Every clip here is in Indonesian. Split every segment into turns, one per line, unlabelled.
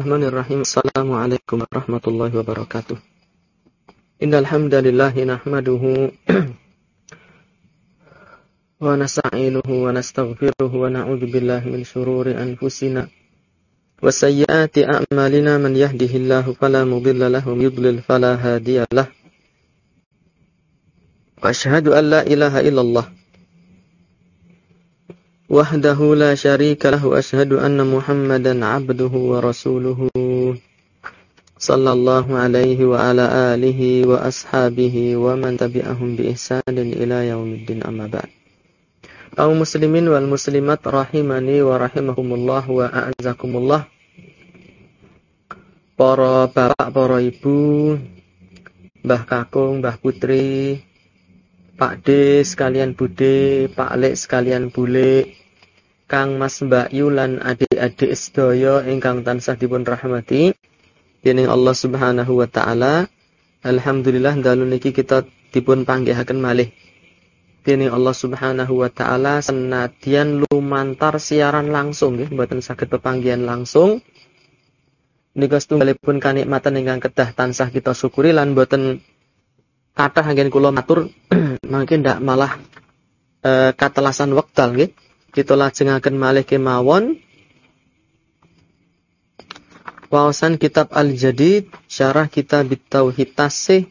Bismillahirrahmanirrahim. Assalamualaikum warahmatullahi wabarakatuh. Innal hamdalillah nahmaduhu wa nasta'inuhu wa nastaghfiruhu wa na'udzu billahi min shururi anfusina wa sayyiati a'malina man yahdihillahu fala mudilla lahu wa yudlil fala hadiya lahu. Wa asyhadu an la ilaha illallah wahdahu la syarika lahu asyhadu anna Muhammadan abduhu wa rasuluhu sallallahu alaihi wa ala alihi wa ashabihi wa man tabi'ahum bi ihsanin ila yaumiddin amma ba'd. Kaum muslimin wal muslimat rahimani wa rahimakumullah wa a'azakumullah. Para bapak, para ibu, Mbah Kakung, Mbah Putri, Pak D sekalian Bude, Pak Lek sekalian Bule, Kang Mas Mbak Yulan adik-adik sedaya ingkang tansah dipun rahmati dening Allah Subhanahu wa taala. Alhamdulillah dalu niki kita dipun panggihaken malih dening Allah Subhanahu wa taala senadyan lumantar siaran langsung nggih mboten saged pepanggihan langsung. Nika setunggalipun kanikmatan ingkang kedah tansah kita syukuri lan boten kathah anggen kula matur mungkin ndak malah e, katelasan wekdal nggih kita lajengaken malih kemawon. Wawasan kitab Al-Jadid syarah kitab Tauhid Tasih.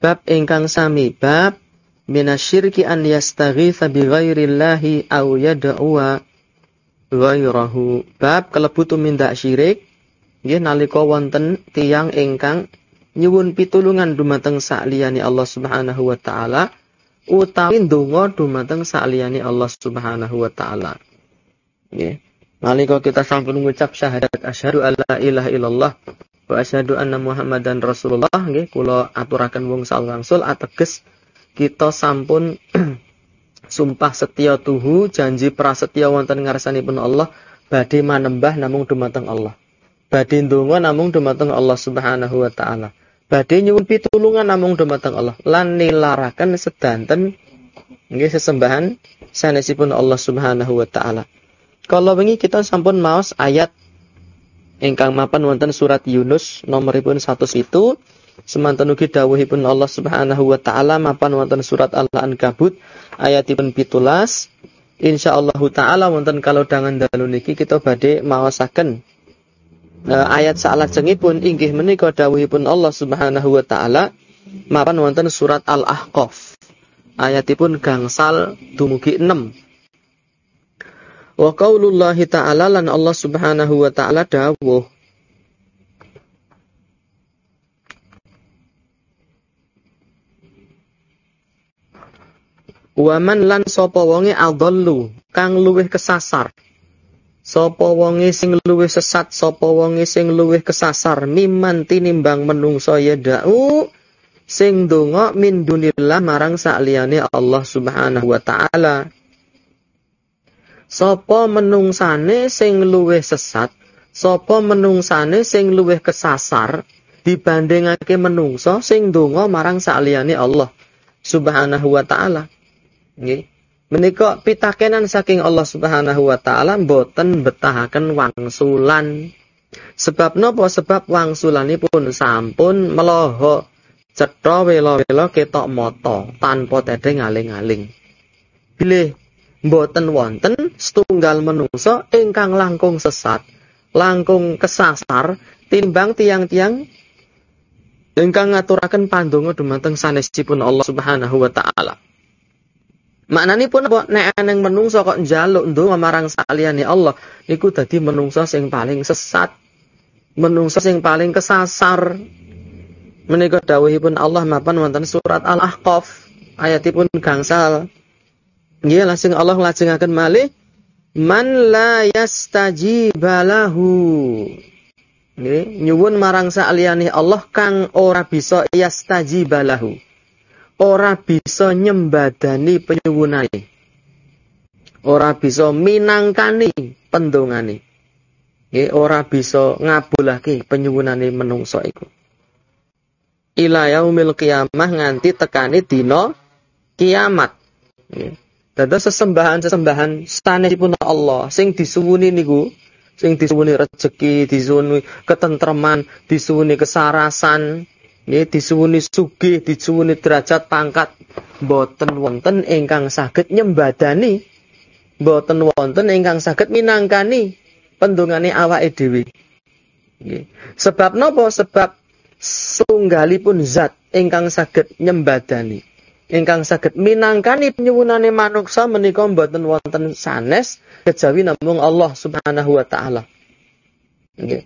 Bab ingkang sami bab minasyirki an yastaghitha bi ghairillahi aw yad'uwa ghairahu. Bab kalebu tumindak syirik nggih nalika wonten tiyang ingkang nyuwun pitulungan dumateng sakliyane Allah Subhanahu wa taala utawi ndonga dumateng saliyane Allah Subhanahu wa taala. Nggih. Nalika kita sampun ngucap syahadat asyhadu alla ilaha illallah wa asyhadu anna Muhammadan Rasulullah nggih kula aturaken wong salangsul ateges kita sampun sumpah setia tuhu janji prasetya wonten ngarsanipun Allah badhe manembah namung dumateng Allah. Badhe ndonga namung dumateng Allah Subhanahu wa taala badhe nyuwun pitulungan namung dumateng Allah lan nilaraken sedanten nggih sesembahan sanesipun Allah Subhanahu wa taala. Kalau wengi kita sampun maos ayat ingkang mapan wonten surat Yunus nomoripun 1 itu semanten ugi dawuhipun Allah Subhanahu wa taala mapan wonten surat Al-Ankabut ayatipun 17 insyaallah taala wonten kalau dangan dalu niki kita badhe maosaken ayat pun inggih menika dawuhipun Allah Subhanahu wa taala mapan wonten surat Al-Ahqaf. Ayatipun gangsal dumugi 6. Wa qaulullahi ta'ala lan Allah Subhanahu wa taala dawuh Waman lan sapa wonge adallu kang luwih kesasar Sapa wonge sing luwih sesat, sapa wonge sing luwih kesasar miman tinimbang menungso yadau sing donga min dunillah marang sakliyane Allah Subhanahu wa taala. Sapa menungsane sing luwih sesat, sapa menungsane sing luwih kesasar dibandingake menungso sing donga marang sakliyane Allah Subhanahu wa taala. Nggih. Menika pitakenan saking Allah Subhanahu wa taala boten betahaken wangsulan. Sebab napa? Sebab wangsulanipun sampun meloho cetha wela-wela ketok moto tanpa tedhe ngaling-aling. Bilih boten wonten setunggal menungso ingkang langkung sesat, langkung kesasar timbang tiang-tiang ingkang ngaturaken pandonga dumateng sanesipun Allah Subhanahu wa taala. Maknani pun apa nek eneng menungso kok njaluk ndonga marang saliyane Allah niku dadi menungso sing paling sesat. Menungso sing paling kesasar. Menika dawuhipun Allah mapan wonten surat Al-Ahqaf ayatipun gangsal. Nggih langsung Allah lajengaken malih man la yastajibalahu. Nggih nyuwun marang saliyane Allah kang ora bisa yastajibalahu ora bisa nyembadani penyuwunane. Ora bisa minangkani pendongane. Nggih, ora bisa ngabulake penyuwunane menungso iku. Ila yaumil qiyamah nganti tekani dina kiamat. Nggih. Dados sesembahan-sesembahan sanesipun Allah sing disuwuni niku sing disuwuni rezeki, disuwuni ketentreman, disuwuni kesarasan, nggih disuwuni sugih, disuwuni derajat pangkat boten wonten ingkang saged nyembadani. Boten wonten ingkang saged minangkani pendungane awake dhewe. Sebab napa? Sebab sunggalipun zat ingkang saged nyembadani ingkang saged minangkani penyuwunane manungsa menika mboten wonten sanes kejawi namung Allah Subhanahu wa taala. Nggih.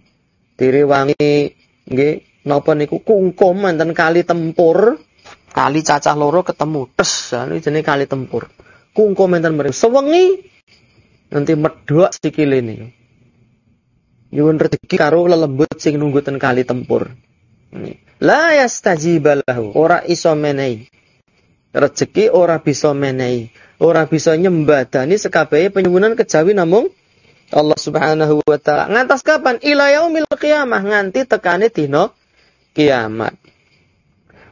Diriwangi nggih napa niku kungkum wonten kali tempur, kali cacah loro ketemu tes anu jenenge kali tempur. Kungkum enten mriki sewengi nanti medhok sikile niku. Nyuwun rezeki karo lelembut sing nunggu ten kali tempur. La yastajibalahu ora iso menehi rezeki ora bisa menehi, ora bisa nyembadani sekabehe penyuwunan kejawi namung Allah Subhanahu wa taala. Ngantos kapan? Ila yaumil qiyamah nganti tekane dina kiamat.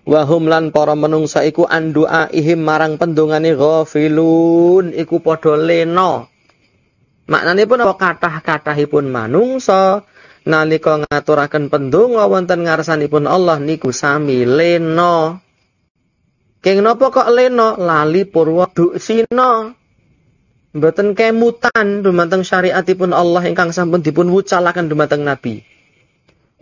Wahum lan para menungsa iku andua ihim marang pendungane ghafilun iku padha lena. Maknane pun kathah-kathahipun manungsa nalika ngaturaken pendonga wonten ngarsanipun Allah niku sami lena. Keng nopo kok leno lali purwa duksina. Mboten kemutan dumateng syariatipun Allah ingkang sampun dipun wucalaken dumateng Nabi.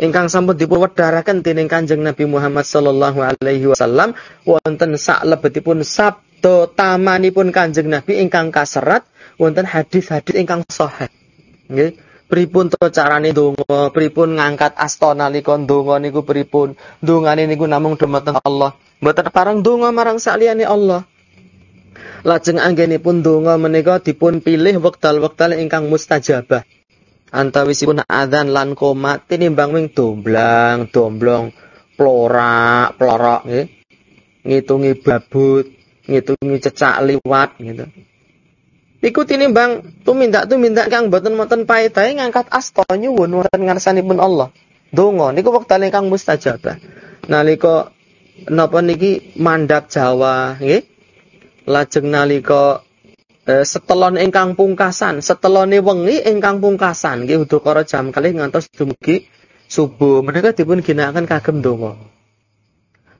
Ingkang sampun dipun wedharaken dening Kanjeng Nabi Muhammad sallallahu alaihi wasallam wonten sak lebetipun sabda tamanipun Kanjeng Nabi ingkang kaserat wonten hadis-hadis ingkang sahih. Nggih. Pripun to carane donga, pripun ngangkat asta nalika donga niku pripun? Dongane niku namung dumateng Allah. Mboten parang donga marang saliyane Allah. Lajeng anggenipun donga menika dipun pilih wekdal-wekdal ingkang mustajabah. Antawisipun adzan lan komat tinimbang wing domblang, domblong, plorak, plorok nggih. Ngitungi babut, ngitungi cecak liwat gitu. Iku tinimbang tumindak tumindak kang boten wonten paedahe ngangkat asta nyuwun wonten ngarsanipun Allah. Donga niku wekdal ingkang mustajabah. Nalika napa niki mandak Jawa nggih. Lajeng nalika setelon ingkang pungkasan, setelone wengi ingkang pungkasan nggih udakara jam kalih ngantos dumugi subuh. Menika dipun ginakaken kagem donga.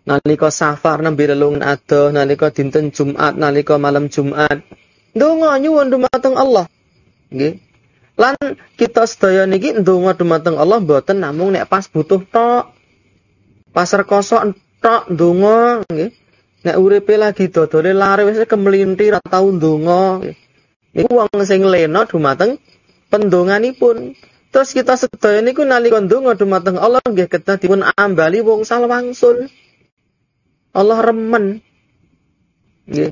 Nalika safar nembe lelungan adoh, nalika dinten Jumat, nalika malam Jumat. Donga nyuwun dumateng Allah. Nggih. Lan kita sedaya niki ndonga dumateng Allah mboten namung nek pas butuh tok. Pas rekoso tok ndonga nggih. Nek uripe lagi dodole lare wis kemlintir ora tau ndonga. Niku wong sing lena dumateng pendonganipun. Terus kita sedaya niku nalika ndonga dumateng Allah nggih kedah dipun ambali wong salwangsul. Allah remen. Nggih.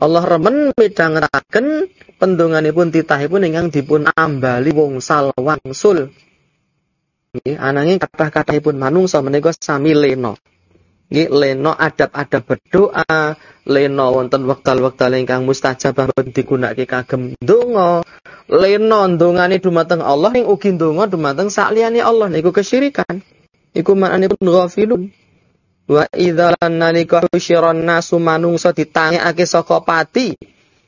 Allah remen midhangetaken pendonganipun titahipun ingkang dipun ambali wong salwangsul. Nggih, ananging kathah-kathahipun manungsa menika sami lena. Nggih, leno adab-adab berdoa, leno wonten wekdal-wekdal ingkang mustajabah digunakake kagem donga, leno ndongane dumateng Allah ing ugi ndonga dumateng sakliyane Allah niku kesyirikan. Iku maknane pun ghafilun. Wa idza nalika husyiran nasu manungsa ditangekake saka pati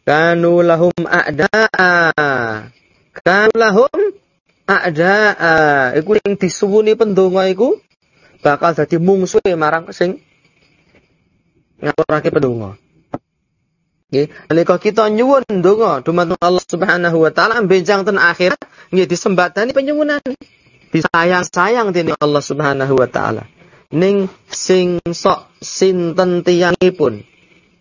kanu lahum a'daa. Kanu lahum a'daa. Iku sing disuwuni pendonga iku bakal jadi mungsuh marang sing ngaturake pedonga. Nggih, nalika kita nyuwun donga dumateng Allah Subhanahu wa taala benjang ten akhirat nggih disembadani penyuwunan. Disayang-sayang dening Allah Subhanahu wa taala. Ning sing sok sinten tiyangipun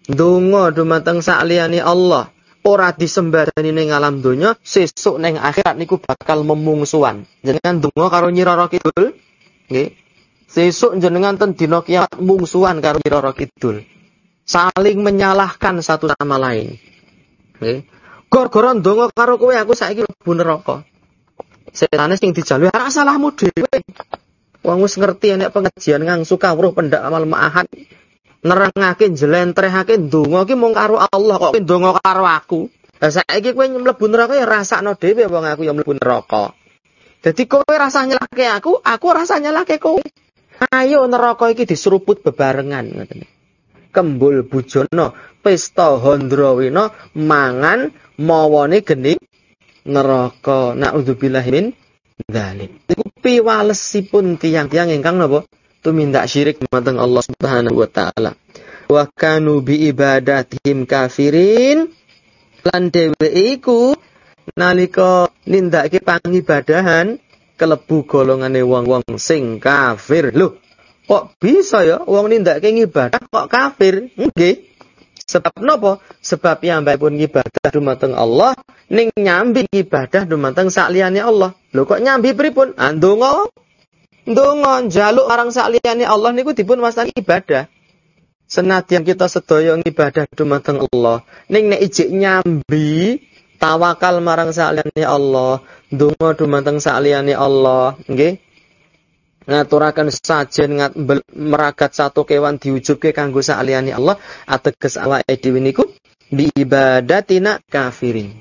donga dumateng sakliyane Allah ora disembadani ning alam donya sesuk ning akhirat niku bakal memungsuan. Jenengan donga karo Nyi Roro Kidul nggih Sesuk jenengan ten dina kiamat mungsuhan karo Roro Kidul. Saling menyalahkan satu sama lain. Nggih. Gor-goro ndonga karo kowe aku saiki mlebu neraka. Setane sing dijalui ora salahmu dhewe. Wong wis ngerti nek pengajian ngangsu kawruh pendak amal ma'ahad nerangake njlentrehake ndonga ki mung karo Allah kok ndonga karo aku. Lah saiki kowe mlebu neraka ya rasakno dhewe wong aku ya mlebu neraka. Jadi kowe rasa nyelake aku, aku rasa nyelake kowe. Ayo neraka iki diseruput bebarengan ngoten. Kembul bujono, pesta handrawina, mangan mawane geni neraka. Nauzubillah min dzalik. Iku piwalesipun tiang-tiang ingkang napa? Tumindak syirik dumateng Allah Subhanahu wa taala. Wa kanu bi ibadatihim kafirin lan dheweke iku nalika nindakake pangibadahan kelebu golongane wong-wong sing kafir. Loh, kok bisa ya wong nindakake ngibadah kok kafir? Nggih. Sebab nopo? Sebab baik pun ibadah dumateng Allah, ning nyambi ibadah dumateng sakliyane Allah. Lho kok nyambi pripun? Ah ndonga. Ndonga njaluk marang sakliyane Allah niku dipun wastani ibadah. Senadyan kita sedaya ibadah dumateng Allah, ning nek ijik nyambi tawakal marang sakliyane Allah, ndonga dumateng sakliyane Allah, nggih ngaturaken sajen ngat meragat satu kewan diujubke kanggo saliyane Allah ateges awake dhewe niku ibadatina kafirin.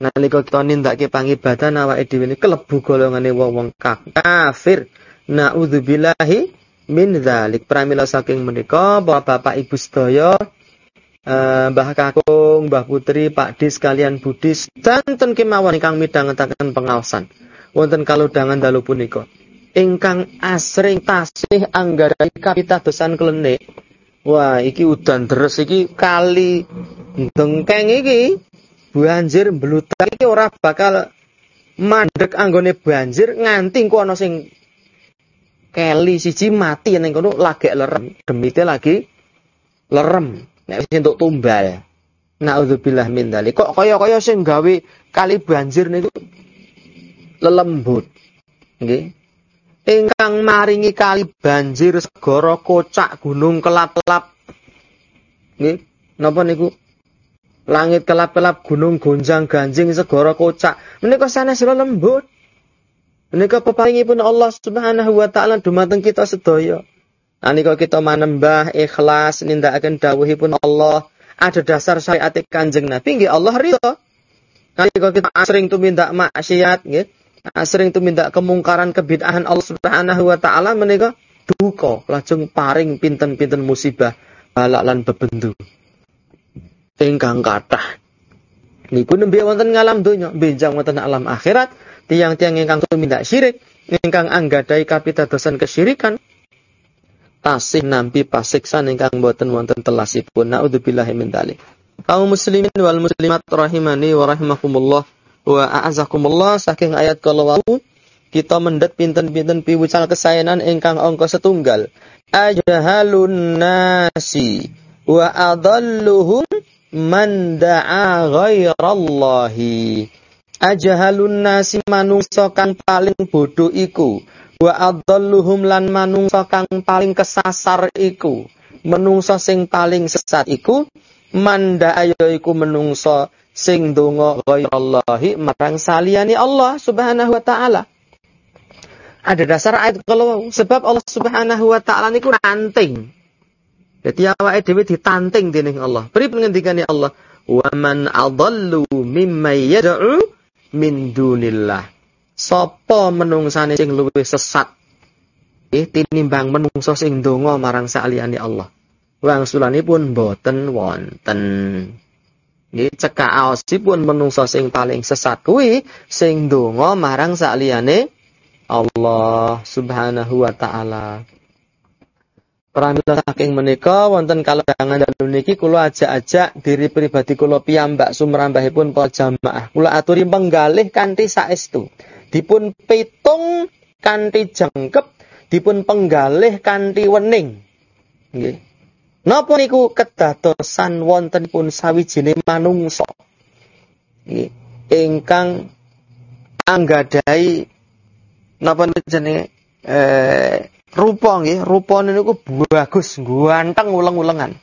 Nalika kita nindakake pangibadah awake dhewe niku kelebu golongane wong-wong kafir. Nauzubillahi min dzalik. Pramila saking menika Bapak Ibu sedaya Uh, Mbah Kakung, Mbah Putri, Pak Dis, kalian Budis, dan ten kemawon ingkang midhangetaken pengawasan. Wonten kaludangan dalu punika ingkang asring tasih anggarai kapitadosan klenik. Wah, iki udan deres iki kali dengkeng iki banjir mbludak iki ora bakal mandek anggone banjir nganti ku ana sing keli siji mati ning kono lagi lerem, demite lagi lerem nek wis entuk tumbal. Nauzubillah min dzalik. Kok kaya-kaya sing gawe kali banjir niku lelembut. Nggih. Ingkang maringi kali banjir segara kocak gunung kelap-kelap. Nggih. Napa niku? Langit kelap-kelap gunung gonjang ganjing segara kocak. Menika sanes lembut menika peparingipun Allah Subhanahu wa taala dumateng kita sedaya Anika kita manembah ikhlas nindakaken dawuhipun Allah ada dasar syariat Kanjeng Nabi nggih Allah ridho. Nalika kita asring tumindak maksiat nggih sering tumindak kemungkaran kebid'ahan Allah Subhanahu wa taala menika duka lajeng paring pinten-pinten musibah balak lan bebendu ingkang kathah niku nembe wonten ngalam donya benjang wonten alam akhirat tiang-tiang ingkang tumindak syirik ingkang anggadai kapitadosan kesyirikan tasih nampi pasiksan ingkang boten wonten telasipun. Naudzubillahi min dzalik kaum muslimin wal muslimat rahimani wa rahimakumullah. Wa a'azakumullah saking ayat kalau kita mendet pinten-pinten piwucal kesayanan ingkang angka setunggal. Ajhalun nasi wa adalluhum man da'a ghairallahi. Ajhalun nasi manungsa kang paling bodoh iku wa adalluhum lan manungsa kang paling kesasar iku menungsa sing paling sesat iku manda ayo iku menungsa sing donga ghairallahi marang saliyane Allah Subhanahu wa taala. Ada dasar ayat kalau sebab Allah Subhanahu wa taala niku nanting. Jadi awake dhewe ditanting dening Allah. Pripun ngendikane Allah? Wa man adallu mimma yad'u min dunillah. Sapa menungsane sing luwih sesat? Eh tinimbang menungso sing donga marang saliyane Allah. Wangsulanipun boten wonten. Nggih cekak menungso sing paling sesat kuwi sing donga marang sakliyane Allah Subhanahu wa taala. Pramila saking menika wonten kaledangan dalu niki kula ajak-ajak diri pribadi kula piyambak sumrambahipun para jamaah. Kula aturi penggalih kanthi saestu. Dipun pitung kanthi jengkep, dipun penggalih kanthi wening. Nggih. Napa niku kedadosan wontenipun sawijining manungsa? Ingkang anggadai napa jenenge? Eh rupa nggih. Rupane niku bagus ganteng uleng-ulengan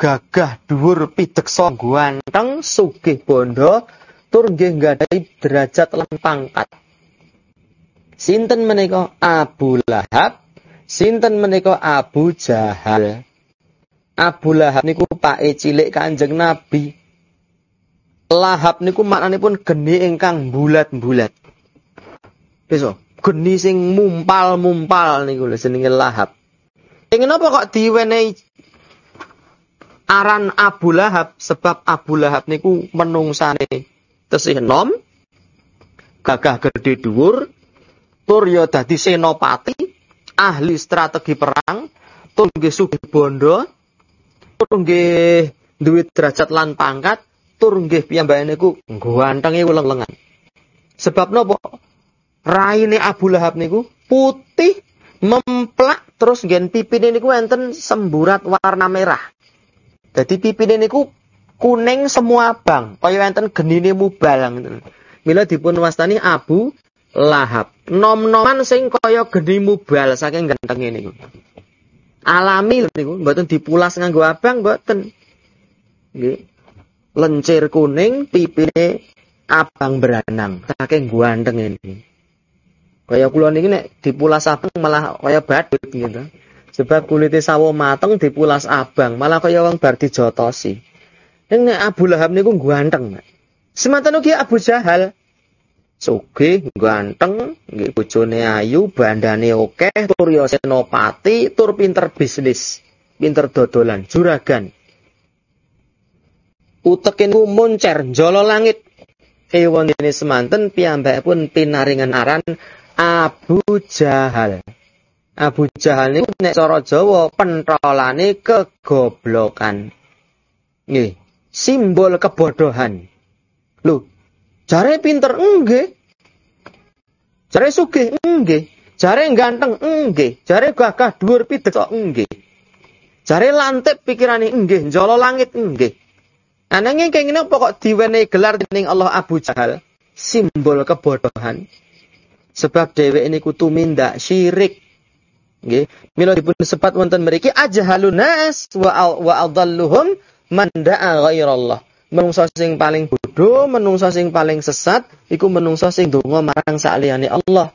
gagah dhuwur pideksa ganteng sugih bondo tur nggih nggadhahi derajat lan pangkat sinten menika Abu Lahab sinten menika Abu Jahal Abu Lahab niku pake cilik Kanjeng Nabi. Lahab niku maknanipun geni ingkang bulat-bulat. Bisa, geni sing mumpal-mumpal niku lho jenenge Lahab. Ingin apa kok diwenehi aran Abu Lahab sebab Abu Lahab niku menungsane tesih nom gagah gede dhuwur, tur ya dadi senopati, ahli strategi perang, tur nggih bondo, tur nggih duwe derajat lan pangkat, tur nggih piyambake niku gantenge uleng-lengan. Sebab napa? Raine Abu Lahab niku putih memplak terus gen pipine niku enten semburat warna merah. Jadi pipine niku kuning semua abang, kaya enten genine mubal ngoten. Mila dipun wastani Abu Lahab. Nom-noman sing kaya geni mubal saking ganteng niku. Alami niku, mboten dipulas nganggo abang mboten. Nggih. Lencir kuning, pipine abang beranang, saking ganteng ini. Kaya kula niki nek dipulas abang malah kaya badut gitu. Sebab kulitnya sawo mateng dipulas abang, malah kaya wong bar dijotosi. Nek Abu Lahab niku ganteng. Semanten ugi Abu Jahal. Sugih, ganteng, nggih ayu, bandane akeh, tur ya senopati, tur pinter bisnis, pinter dodolan, juragan. Utekin ku moncer, jolo langit. Ewan ini semanten piyambak pun pinaringan aran Abu Jahal. Abu Jahal ini nek cara Jawa pentolane kegoblokan. Nggih, simbol kebodohan. Lho, jare pinter enggih. Jare sugih enggih. Jare ganteng enggih. Jare gagah dhuwur pidhek kok enggih. Jare lantip pikirane enggih, jolo langit enggih. Ananging kengene pokok diwenehi gelar dening Allah Abu Jahal, simbol kebodohan. Sebab dhewek niku tumindak syirik. Nggih, mila dipun sepat wonten mriki ajhalun nas wa wa adalluhum man da'a ghairallah. Menungso sing paling bodoh, menungso sing paling sesat iku menungso sing donga marang saliyane Allah.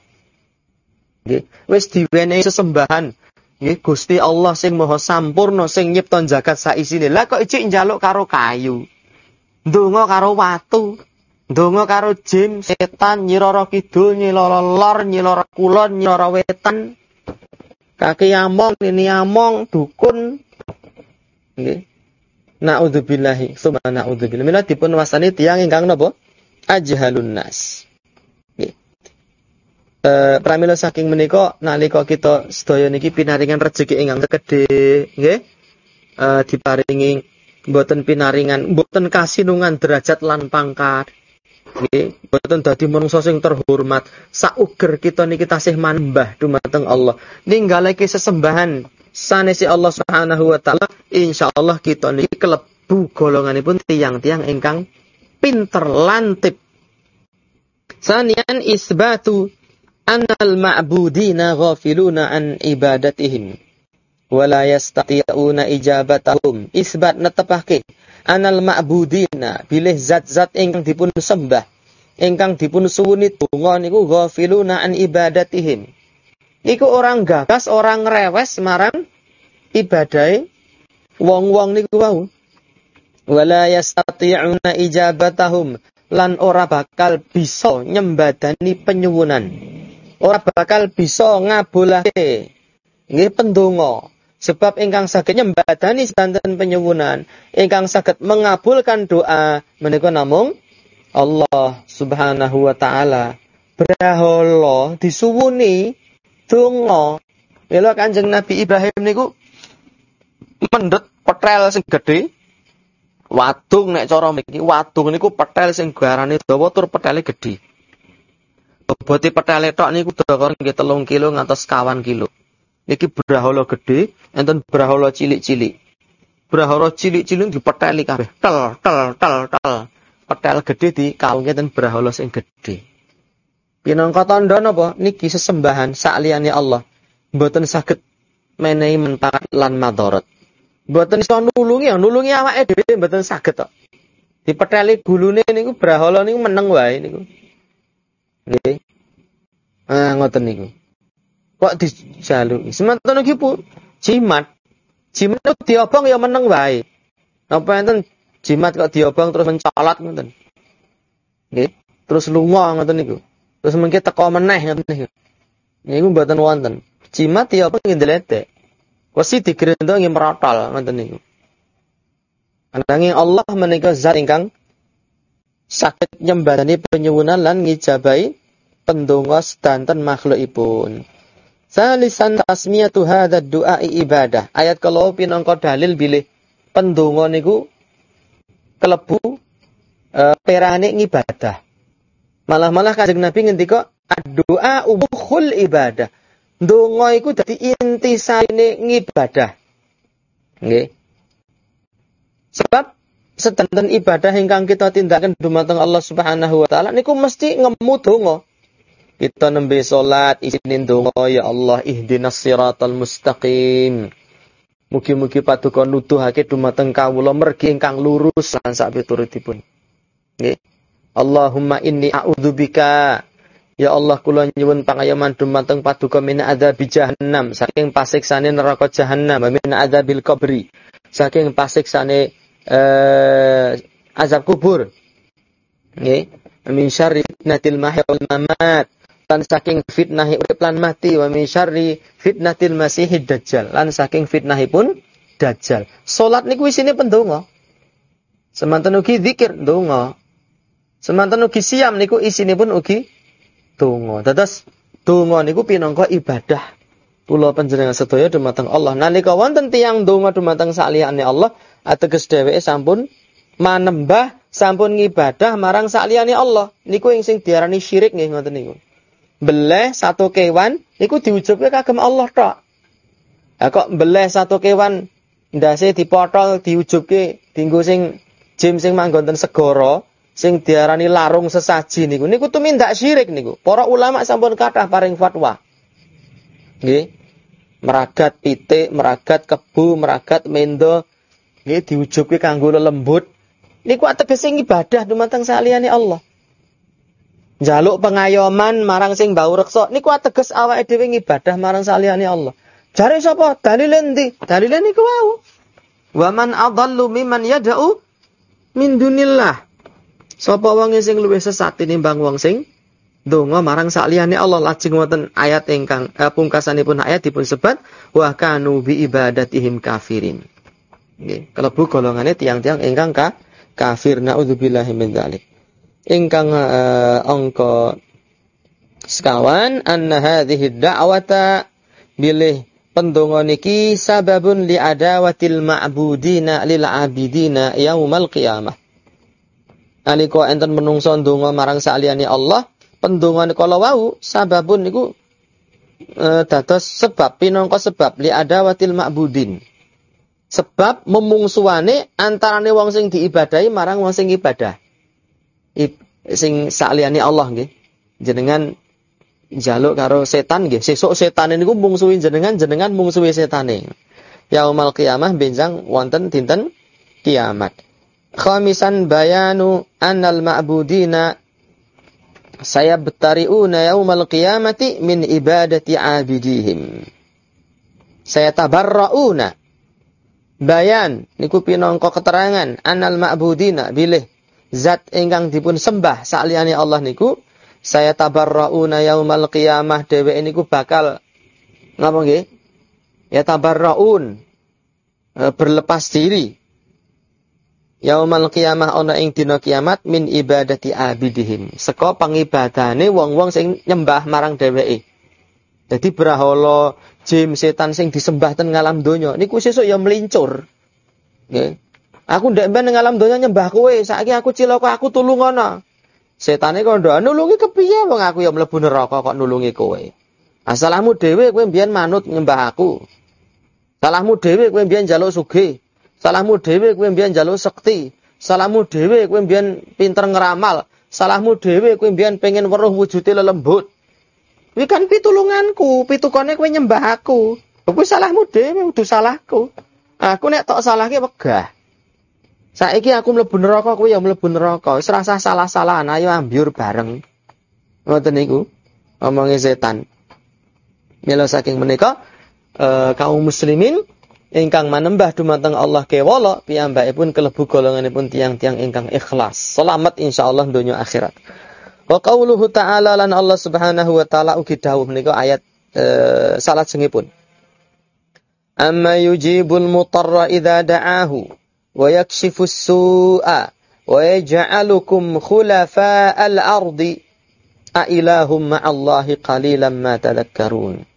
Nggih, wis diwenehi sesembahan Nggih, Gusti Allah sing Maha Sampurna sing nyipta jagat saisine. Lah kok ijik njaluk karo kayu. Ndonga karo watu. Donga karo jin, setan, nyiroro kidul, nyiloro lor, nyiloro kulon, nyiloro wetan. Kaki among, ini among, dukun. Nggih. Na'udzubillahi, summa na'udzubillah. Mila dipun wasani tiyang ingkang napa? Ajhalun nas. Nggih. Eh pramila saking menika nalika kita sedaya niki pinaringan rejeki ingkang gedhe, nggih. Eh diparingi mboten pinaringan, mboten kasinungan derajat lan pangkat. Nggih, boten dadi manungsa sing terhormat. Sauger kita niki tasih manembah dumateng Allah. Ninggalake sesembahan sanesi Allah Subhanahu wa taala, insyaallah kita niki kelebu golonganipun tiang-tiang ingkang pinter lantip. Sanian isbatu annal ma'budina ghafiluna an ibadatihim wala yastati'una ijabatahum. Isbat netepake anal ma'budina bilih zat-zat ingkang dipun sembah ingkang dipun suwuni donga niku ghafiluna an ibadatihim niku orang gagas orang rewes marang ibadai wong-wong niku wau. Wala yastati'una ijabatahum lan ora bakal bisa nyembadani penyuwunan. Ora bakal bisa ngabulake nggih pendonga Sebab ingkang saged nyembadani sedanten penyuwunan, ingkang saged mengabulkan doa menika namung Allah Subhanahu wa taala. Brahala disuwuni donga. Mila Kanjeng Nabi Ibrahim niku mendhet petel sing gedhe. Wadung nek cara mriki, wadung niku petel sing garane dawa tur petele gedhe. Bobote petele tok niku udakara nggih 3 kilo ngantos kawan kilo. Niki brahala gede, enten brahala cilik-cilik. Brahala cilik-cilik dipeteli kabeh. Tel, tel, tel, tel. Petel gede di kalungke enten brahala sing gede. Pinangka tandha napa? Niki sesembahan sakliyane Allah. Mboten saged menehi manfaat lan madarat. Mboten iso nulungi ya, nulungi awake dhewe mboten saged kok. Dipeteli gulune niku brahala niku meneng wae niku. Nggih. Ah ngoten niku kok dijaluki. Semanten iki Bu, jimat. Jimat diobong ya meneng wae. Napa enten jimat kok diobong terus mencolot ngoten. Nggih, terus lunga ngoten niku. Terus mengke teko meneh ngoten niku. Niku mboten wonten. Jimat diobong nggih ndeletek. Wesi digrendong nggih merotol ngoten niku. Ananging Allah menika zat ingkang sakit nyembadani penyuwunan lan ngijabai pendonga sedanten makhlukipun. Salisan tasmiyatu hadha du'a ibadah. Ayat kalau pinangka dalil bilih pendonga niku kelebu e, perane ngibadah. Malah-malah Kanjeng Nabi ngendika doa ubukhul ibadah. Donga iku dadi inti saine ngibadah. Nggih. Sebab sedanten ibadah ingkang kita tindakan dumateng Allah Subhanahu wa taala niku mesti ngemu donga. Kita nembe salat isinin donga ya Allah ihdinas siratal mustaqim. Mugi-mugi paduka nuduhake dumateng kawula mergi ingkang lurus lan sak piturutipun. Nggih. Allahumma inni a'udzubika Ya Allah kula nyuwun pangayoman dumateng paduka min adzabi jahannam saking pasiksane neraka jahannam min adzabil qabri saking pasiksane uh, azab kubur. Nggih. Min syarri fitnatil mahya wal mamat. Lan saking fitnah urip lan mati wa min syarri fitnatil masihid dajjal. Lan saking fitnahipun dajjal. Salat niku isine pendonga. Semanten ugi zikir donga. Semanten ugi siam niku isinipun ugi donga. Dados donga niku pinangka ibadah kula panjenengan sedaya dumateng Allah. Nalika wonten tiyang donga dumateng saliyane Allah, ateges dheweke sampun manembah sampun ngibadah marang saliyane Allah. Niku ing sing diarani syirik nggih ngoten niku. Beleh satu kewan niku diujubke kagem Allah tok. Lah kok beleh satu kewan ndase dipotol diujubke dinggo sing jim sing manggon ten segara sing diarani larung sesaji niku niku tumindak syirik niku. Para ulama sampun kathah paring fatwa. Nggih. Meragat pitik, meragat kebu, meragat mendo nggih diujubke kanggo lembut. Niku ategese ibadah dumateng saliyane Allah. Jaluk pengayoman marang sing bau reksa niku ateges awake dhewe ngibadah marang saliyane Allah. Jare sapa? Dalile endi? Dalile niku wau. Wa man adallu mimman yad'u min dunillah. Sapa wong sing luwih sesat tinimbang wong sing donga marang saliyane Allah lajeng wonten ayat ingkang eh, pungkasanipun ayat dipun sebat wa kanu bi ibadatihim kafirin. Nggih, kalebu golongane tiang-tiang ingkang ka, kafir naudzubillahi min dzalik. Ingkang uh, angka sekawan anna hadhihi da'wata bilih pendonga niki sababun li adawatil ma'budina lil abidina yaumal qiyamah. Alika enten menungso ndonga marang saliyane Allah, pendongan kala wau sababun niku e, dados sebab pinangka sebab li ada watil ma'budin. Sebab memungsuane antarane wong sing diibadahi marang wong sing ibadah. I, sing sakliyane Allah nggih. Jenengan jaluk karo setan nggih. Sesuk setan niku mungsuhi jenengan, jenengan mungsuhi setane. Yaumal qiyamah benjang wonten dinten kiamat. Khamisan bayanu annal ma'budina saya betariuna yaumal qiyamati min ibadati abidihim. Saya tabarrauna. Bayan niku pinangka keterangan anal ma'budina bilih zat ingkang dipun sembah sakliyane Allah niku saya tabarrauna yaumal qiyamah dheweke niku bakal napa nggih? Ya tabarraun e, berlepas diri Yaumal qiyamah ana ing dina kiamat min ibadati abidihim. Seka pangibadane wong-wong sing nyembah marang dheweke. Dadi brahala, jim, setan sing disembah ten ngalam donya niku sesuk ya melincur. Nggih. Aku ndak ngalam donya nyembah kowe, saiki aku cilaka aku tulungono. Setane kok ndak nulungi kepiye wong aku ya mlebu neraka kok nulungi kowe. Asalahmu dhewe kowe mbiyen manut nyembah aku. Salahmu dhewe kowe mbiyen njaluk sugih. Salahmu dhewe kowe mbiyen njaluk sekti. Salahmu dhewe kowe mbiyen pinter ngeramal. Salahmu dhewe kowe mbiyen pengen weruh wujude lelembut. Kuwi kan pitulunganku, pitukane kowe nyembah aku. Kuwi salahmu dhewe, kudu salahku. Aku nek tok salahke wegah. Saiki aku mlebu neraka, kowe ya mlebu neraka. Wis rasa salah-salahan, ayo ambyur bareng. Ngoten niku omonge setan. Mila saking menika e, kaum muslimin ingkang manembah dumateng Allah kewala piyambakipun kelebu golonganipun tiang-tiang ingkang ikhlas. Selamat insyaallah donya akhirat. Wa qauluhu ta'ala lan Allah Subhanahu wa taala ugi dawuh menika ayat e, salat sengipun. Amma yujibul mutarra idza da'ahu wa yakshifus su'a wa yaj'alukum khulafa'al ardi a ilahum ma'allahi qalilan ma tadhakkarun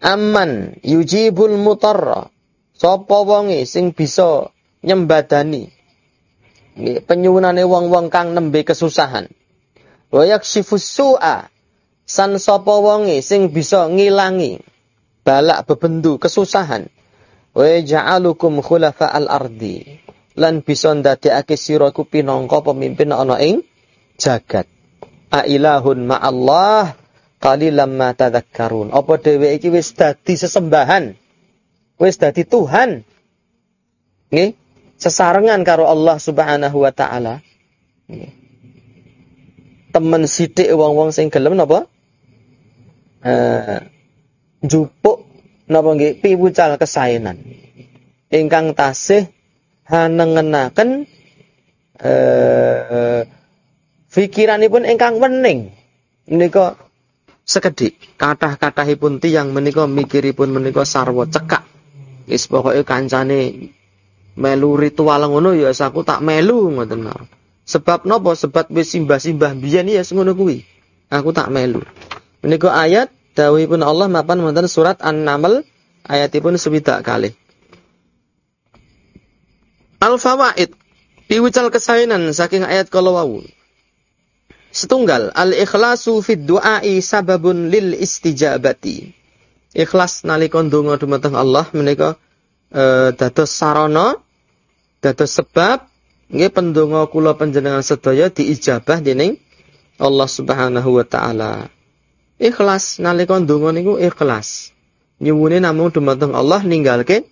Amman yujibul mutarra. Sapa wonge sing bisa nyembadani? Penyuwunane wong-wong kang nembe kesusahan. Wa yakshifus su'a. San sapa wonge sing bisa ngilangi balak bebendu kesusahan. Wa ja'alukum khulafa'al ardi lan bisa ndadekake sira ku pinangka pemimpin ana ing jagat. A ilahun ma'allah qalilam ma tadhakkarun. Apa dhewe iki wis dadi sesembahan? Wis dadi Tuhan? Nggih, sesarengan karo Allah Subhanahu wa taala. Nggih. Temen sithik wong-wong sing gelem napa? Eh jupuk napa nggih piwucal kesaenan. Ingkang tasih hanengenaken eh pikiranipun ingkang wening. Menika sekedik. Kathah-kathahipun tiyang menika mikiripun menika sarwa cekak. Wis pokoke kancane melu ritual ngono ya aku tak melu ngoten sebab napa? Sebab wis simbah-simbah biyen ya ngono kuwi. Aku tak melu. Menika ayat dawuhipun Allah mapan wonten surat An-Naml ayatipun sewidak kali Al-Fawaid piwucal kesainan saking ayat kalau wau Setunggal, al-ikhlasu fid du'ai sababun lil istijabati. Ikhlas nalikon donga dumateng Allah menika e, dados sarana dados sebab nggih pendonga kula panjenengan sedaya diijabah dening Allah Subhanahu wa taala. Ikhlas nalikon donga niku ikhlas. Nyuwune namung dumateng Allah ninggalke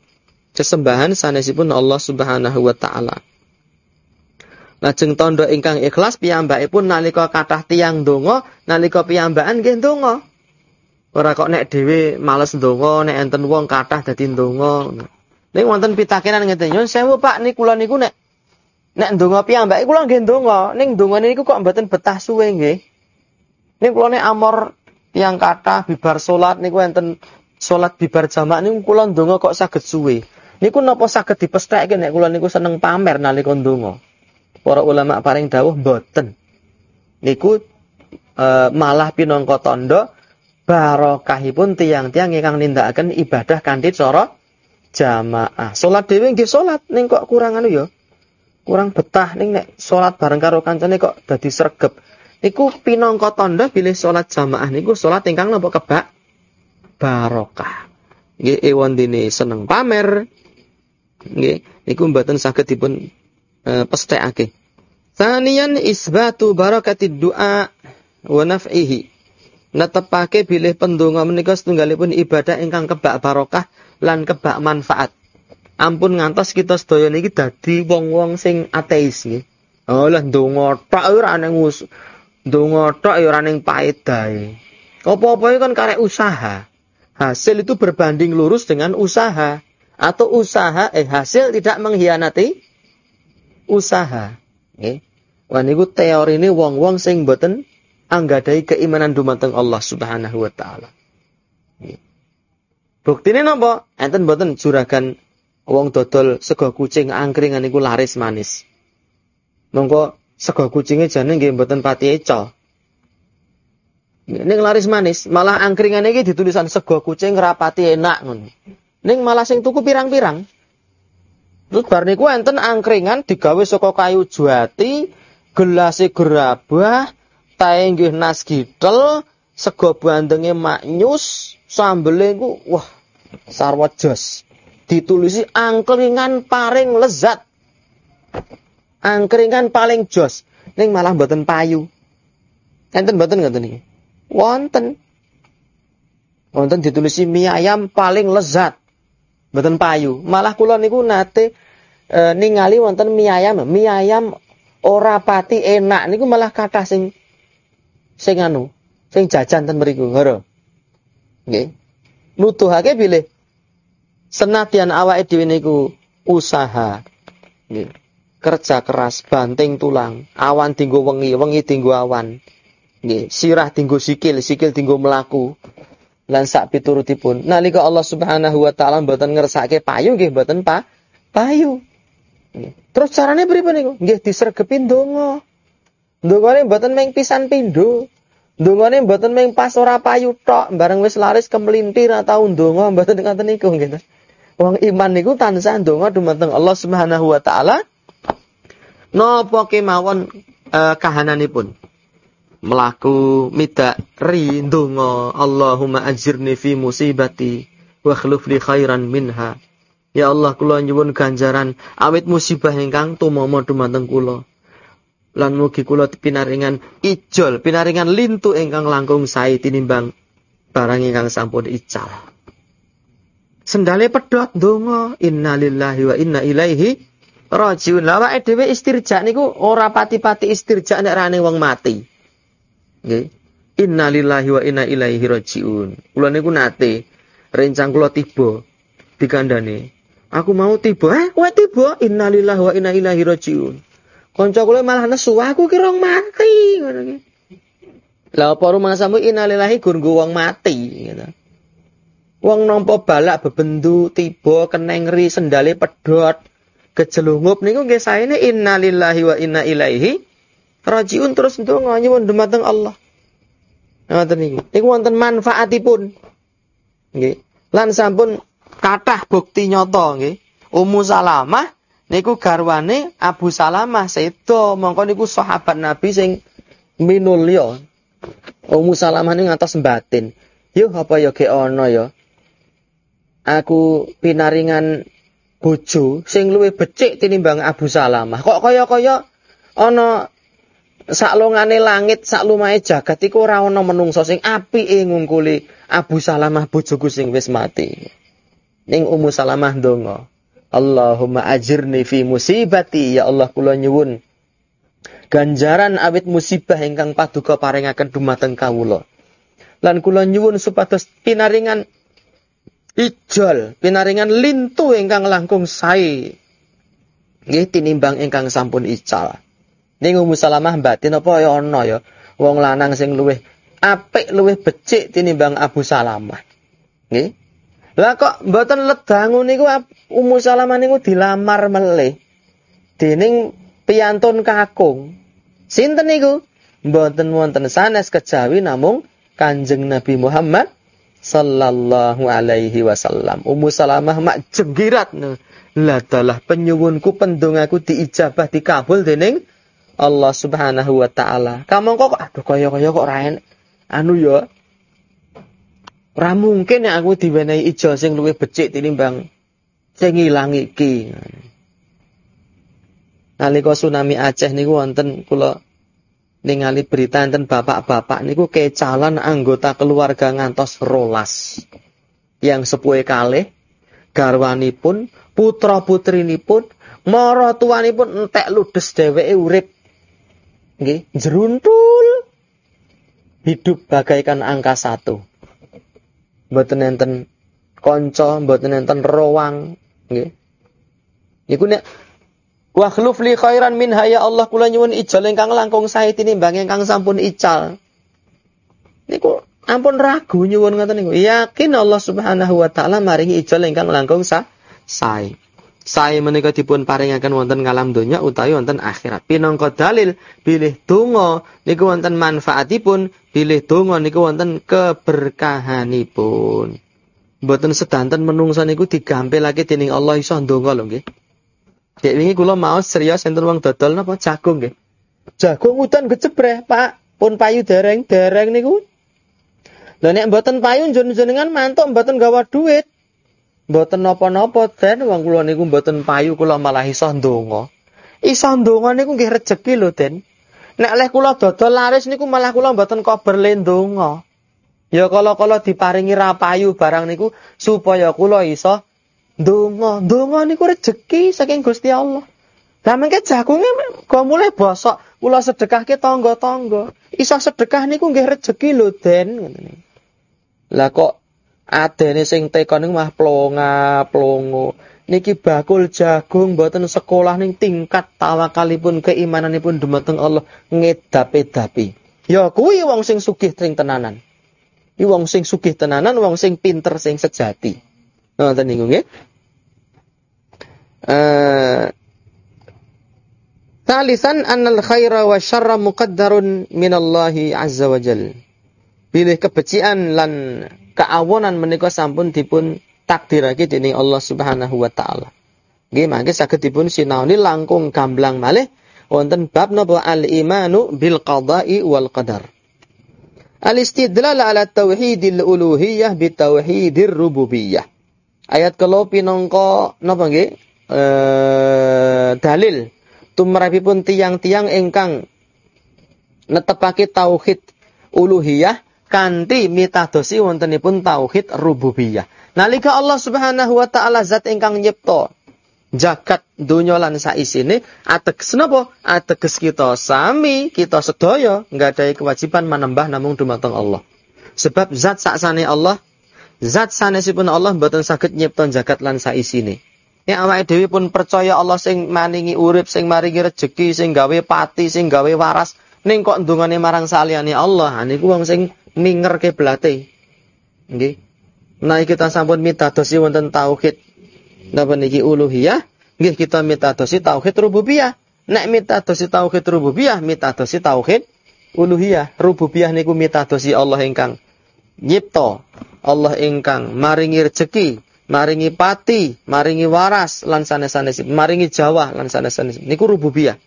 sesembahan sanesipun Allah Subhanahu wa taala. Lajeng tondo ingkang ikhlas piyambakipun nalika kathah tiyang donga, nalika piyambakan nggih donga. Ora kok nek dhewe males donga, nek enten wong kathah dadi donga. Ning wonten pitakenan ngeten, "Nyun sewu Pak, niku kula niku nek nek donga piyambake kula nggih donga, ning dongane niku kok mboten betah suwe nggih." Ning kula nek amor tiyang kathah bibar salat niku enten salat bibar jamaah niku kula donga kok saged suwe. Niku napa saged dipesthekke nek kula niku seneng pamer nalika donga para ulama paring dawuh boten. Niku e, malah pinangka tandha barokahipun tiang-tiang ingkang nindakaken ibadah kanthi cara jamaah. Salat dhewe nggih salat ning kok kurang anu ya. Kurang betah ning nek salat bareng karo kancane kok dadi sregep. Niku pinangka tandha bilih salat jamaah niku salat ingkang napa kebak barokah. Nggih ewon dene seneng pamer. Nggih niku mboten saged dipun e, pesthekake. Sanian isbatu barakatid du'a wa naf'ihi. Netepake bilih pendonga menika setunggalipun ibadah ingkang kebak barokah lan kebak manfaat. Ampun ngantos kita sedaya niki dadi wong-wong sing ateis nggih. Oh lah ndonga tok ora ning. Ndonga tok ya ora ning paedahe. Apa-apa kan karek usaha. Hasil itu berbanding lurus dengan usaha atau usaha eh hasil tidak mengkhianati usaha. Nggih. Wah niku teori ini wong-wong sing boten anggadai keimanan dumateng Allah Subhanahu wa taala. Buktine napa? Enten boten juragan wong dodol sego kucing angkringan niku laris manis. Monggo sego kucinge jane nggih mboten pati eco. Ning laris manis, malah angkringan iki ditulisan sego kucing rapati enak ngono. Ning malah sing tuku pirang-pirang. Terus bar niku enten angkringan digawe saka kayu jati, gelase gerabah, tae nas gitel, sego bandenge maknyus, sambele ku wah sarwa jos. Ditulisi angkringan paling lezat. Angkringan paling jos. Ning malah mboten payu. Enten mboten ngoten niki. Wonten. Wonten ditulisi mie ayam paling lezat. Mboten payu. Malah kula niku nate e, ningali wonten mie ayam, mie ayam ora pati enak niku malah kathah sing sing anu, sing jajan ten mriku, ngoro. Nggih. Nutuhake bilih senadyan awake dhewe niku usaha. Nggih. Kerja keras, banting tulang, awan dinggo wengi, wengi dinggo awan. Nggih, sirah dinggo sikil, sikil dinggo melaku. Lan sak piturutipun. Nalika Allah Subhanahu wa taala mboten ngersake payu nggih mboten pa payu. Terus carane pripun niku? Nggih disregepin donga. Dongane mboten ming pisan pindho. Dongane mboten ming pas ora payu tok, bareng wis laris kemelintir atau ndonga mboten ngoten niku nggih. Wong iman niku tansah ndonga dumateng Allah Subhanahu wa taala. Napa kemawon uh, kahananipun? Melaku midak ri ndonga Allahumma ajirni fi musibati wa khluf li khairan minha. Ya Allah kula nyuwun ganjaran awit musibah ingkang tumama dumateng kula lan mugi kula pinaringan ijol, pinaringan lintu ingkang langkung sae tinimbang barang ingkang sampun ical. Sendale pedhot donga innalillahi wa inna ilaihi rajiun. Lah awake dhewe istirja niku ora pati-pati istirja nek rane wong mati. Nggih. Innalillahi wa inna ilaihi rajiun. Kula niku nate rencang kula tiba dikandani. Aku mau tiba, eh kowe tiba innalillahi wa inna ilaihi rajiun. Kanca kula malah nesu, aku ki rong mati ngono ki. Lah apa rumasamu innalillahi gur wong mati gitu. Wong nampa balak bebendu tiba kenengri sendale pedhot kejelungup niku nggih saene innalillahi wa inna ilaihi rajiun terus ndonga nyuwun dumateng Allah. Ngoten niku. Niku wonten manfaatipun. Nggih. Lan sampun kathah bukti nyata nggih. Ummu Salamah niku garwane Abu Salamah sedo mongko niku sahabat Nabi sing minulya. Ummu Salamah niku ngatos batin yo apa ya ge ana ya aku pinaringan bojo sing luwih becik tinimbang Abu Salamah. Kok kaya-kaya ana saklongane langit saklumahe jagat iku ora ana menungso sing apike ngungkuli Abu Salamah bojoku sing wis mati ning Ummu Salamah ndonga Allahumma ajirni fi musibati. Ya Allah kula nyuwun ganjaran awit musibah ingkang paduka paringaken dumateng kawula. Lan kula nyuwun supados pinaringan ijol pinaringan lintu ingkang langkung sae. Nggih tinimbang ingkang sampun ical. Ning Ummu Salamah batin apa ya ana ya? Wong lanang sing luwih apik luwih becik tinimbang Abu Salamah. Nggih lah kok mboten ledangu niku Ummu Salamah niku dilamar melih dening piyantun kakung. Sinten niku? Mboten wonten sanes kejawi namung Kanjeng Nabi Muhammad sallallahu alaihi wasallam. Ummu Salamah mak jenggirat lah dalah penyuwunku pendongaku diijabah dikabul dening Allah Subhanahu wa taala. Kamu kok aduh kaya-kaya kok ra anu ya Ora mungkin nek aku diwenehi ijo sing luwih becik tinimbang sing ilang iki. Nalika tsunami Aceh niku wonten kula ningali berita enten bapak-bapak niku kecalan anggota keluarga ngantos rolas. Yang sepuhe kalih garwanipun, putra putrinipun, mara tuanipun entek ludes dheweke urip. Nggih, jeruntul. Hidup bagaikan angka satu mboten enten kanca, mboten enten rowang, nggih. Niku nek wa khluf li khairan minha ya Allah kula nyuwun ijal ingkang langkung sae tinimbang ingkang sampun ical. Niku ampun ragu nyuwun ngoten niku. Yakin Allah Subhanahu wa taala maringi ijal ingkang langkung sa sae. Sae menika dipun paringaken wonten ngalam donya utawi wonten akhirat. Pinangka dalil bilih donga niku wonten manfaatipun, bilih donga niku wonten keberkahanipun. Mboten sedanten menungsa niku digampilake dening Allah iso ndonga lho nggih. Dek wingi kula mau serius enten wong dodol napa jagung nggih. Jagung udan gecebreh, Pak. Pun payu dereng-dereng niku. Lah nek mboten payu jenengan mantuk mboten gawa duit. Mboten napa-napa den wong kula niku mboten payu kula malah iso ndonga. Iso ndonga niku nggih rejeki lho den. Nek leh kula dodol laris niku malah kula mboten kober le ndonga. Ya kala-kala diparingi ra payu barang niku supaya kula iso ndonga. Ndonga niku rejeki saking Gusti Allah. Lah mengke jagunge kok mulai bosok kula sedekahke tangga-tangga. Iso sedekah niku nggih rejeki lho den Lah kok Adene sing teko ning mah plonga, plongo. Niki bakul jagung mboten sekolah ning tingkat tawakalipun keimananipun dumateng Allah ngedapi-dapi. Ya kuwi wong sing sugih tring tenanan. Iki wong sing sugih tenanan, wong sing pinter sing sejati. Ngoten niku nggih. Uh, Talisan annal khaira wa syarra muqaddarun minallahi azza wa jal. Pilih kebencian lan keawonan menika sampun dipun takdirake dening Allah Subhanahu wa taala. Nggih mangke saged dipun sinaoni langkung gamblang malih wonten bab napa al-imanu bil qada'i wal qadar. Al-istidlal ala tauhidil uluhiyah bi tauhidir rububiyah. Ayat kalau pinangka napa nggih? Eh dalil tumrapipun tiang-tiang ingkang netepake tauhid uluhiyah kanthi mitadosi wontenipun tauhid rububiyah. Nalika Allah Subhanahu wa taala zat ingkang nyipta jagat donya lan saisine ateges napa? Ateges kita sami, kita sedaya nggadahi kewajiban menembah namung dumateng Allah. Sebab zat saksane Allah, zat sanesipun Allah mboten saged nyipta jagat lan saisine. Ya awake dhewe pun percaya Allah sing maningi urip, sing maringi rejeki, sing gawe pati, sing gawe waras. Ning kok ndungane marang saliyane Allah, niku wong sing mingerke blate. Nggih. Nah kita sampun mitadosi wonten tauhid napa niki uluhiyah, nggih kita mitadosi tauhid rububiyah. Nek mitadosi tauhid rububiyah, mitadosi tauhid uluhiyah. Rububiyah niku mitadosi Allah ingkang nyipta, Allah ingkang maringi rejeki, maringi pati, maringi waras lan sanes-sanes, maringi Jawa lan sanes-sanes. Niku rububiyah.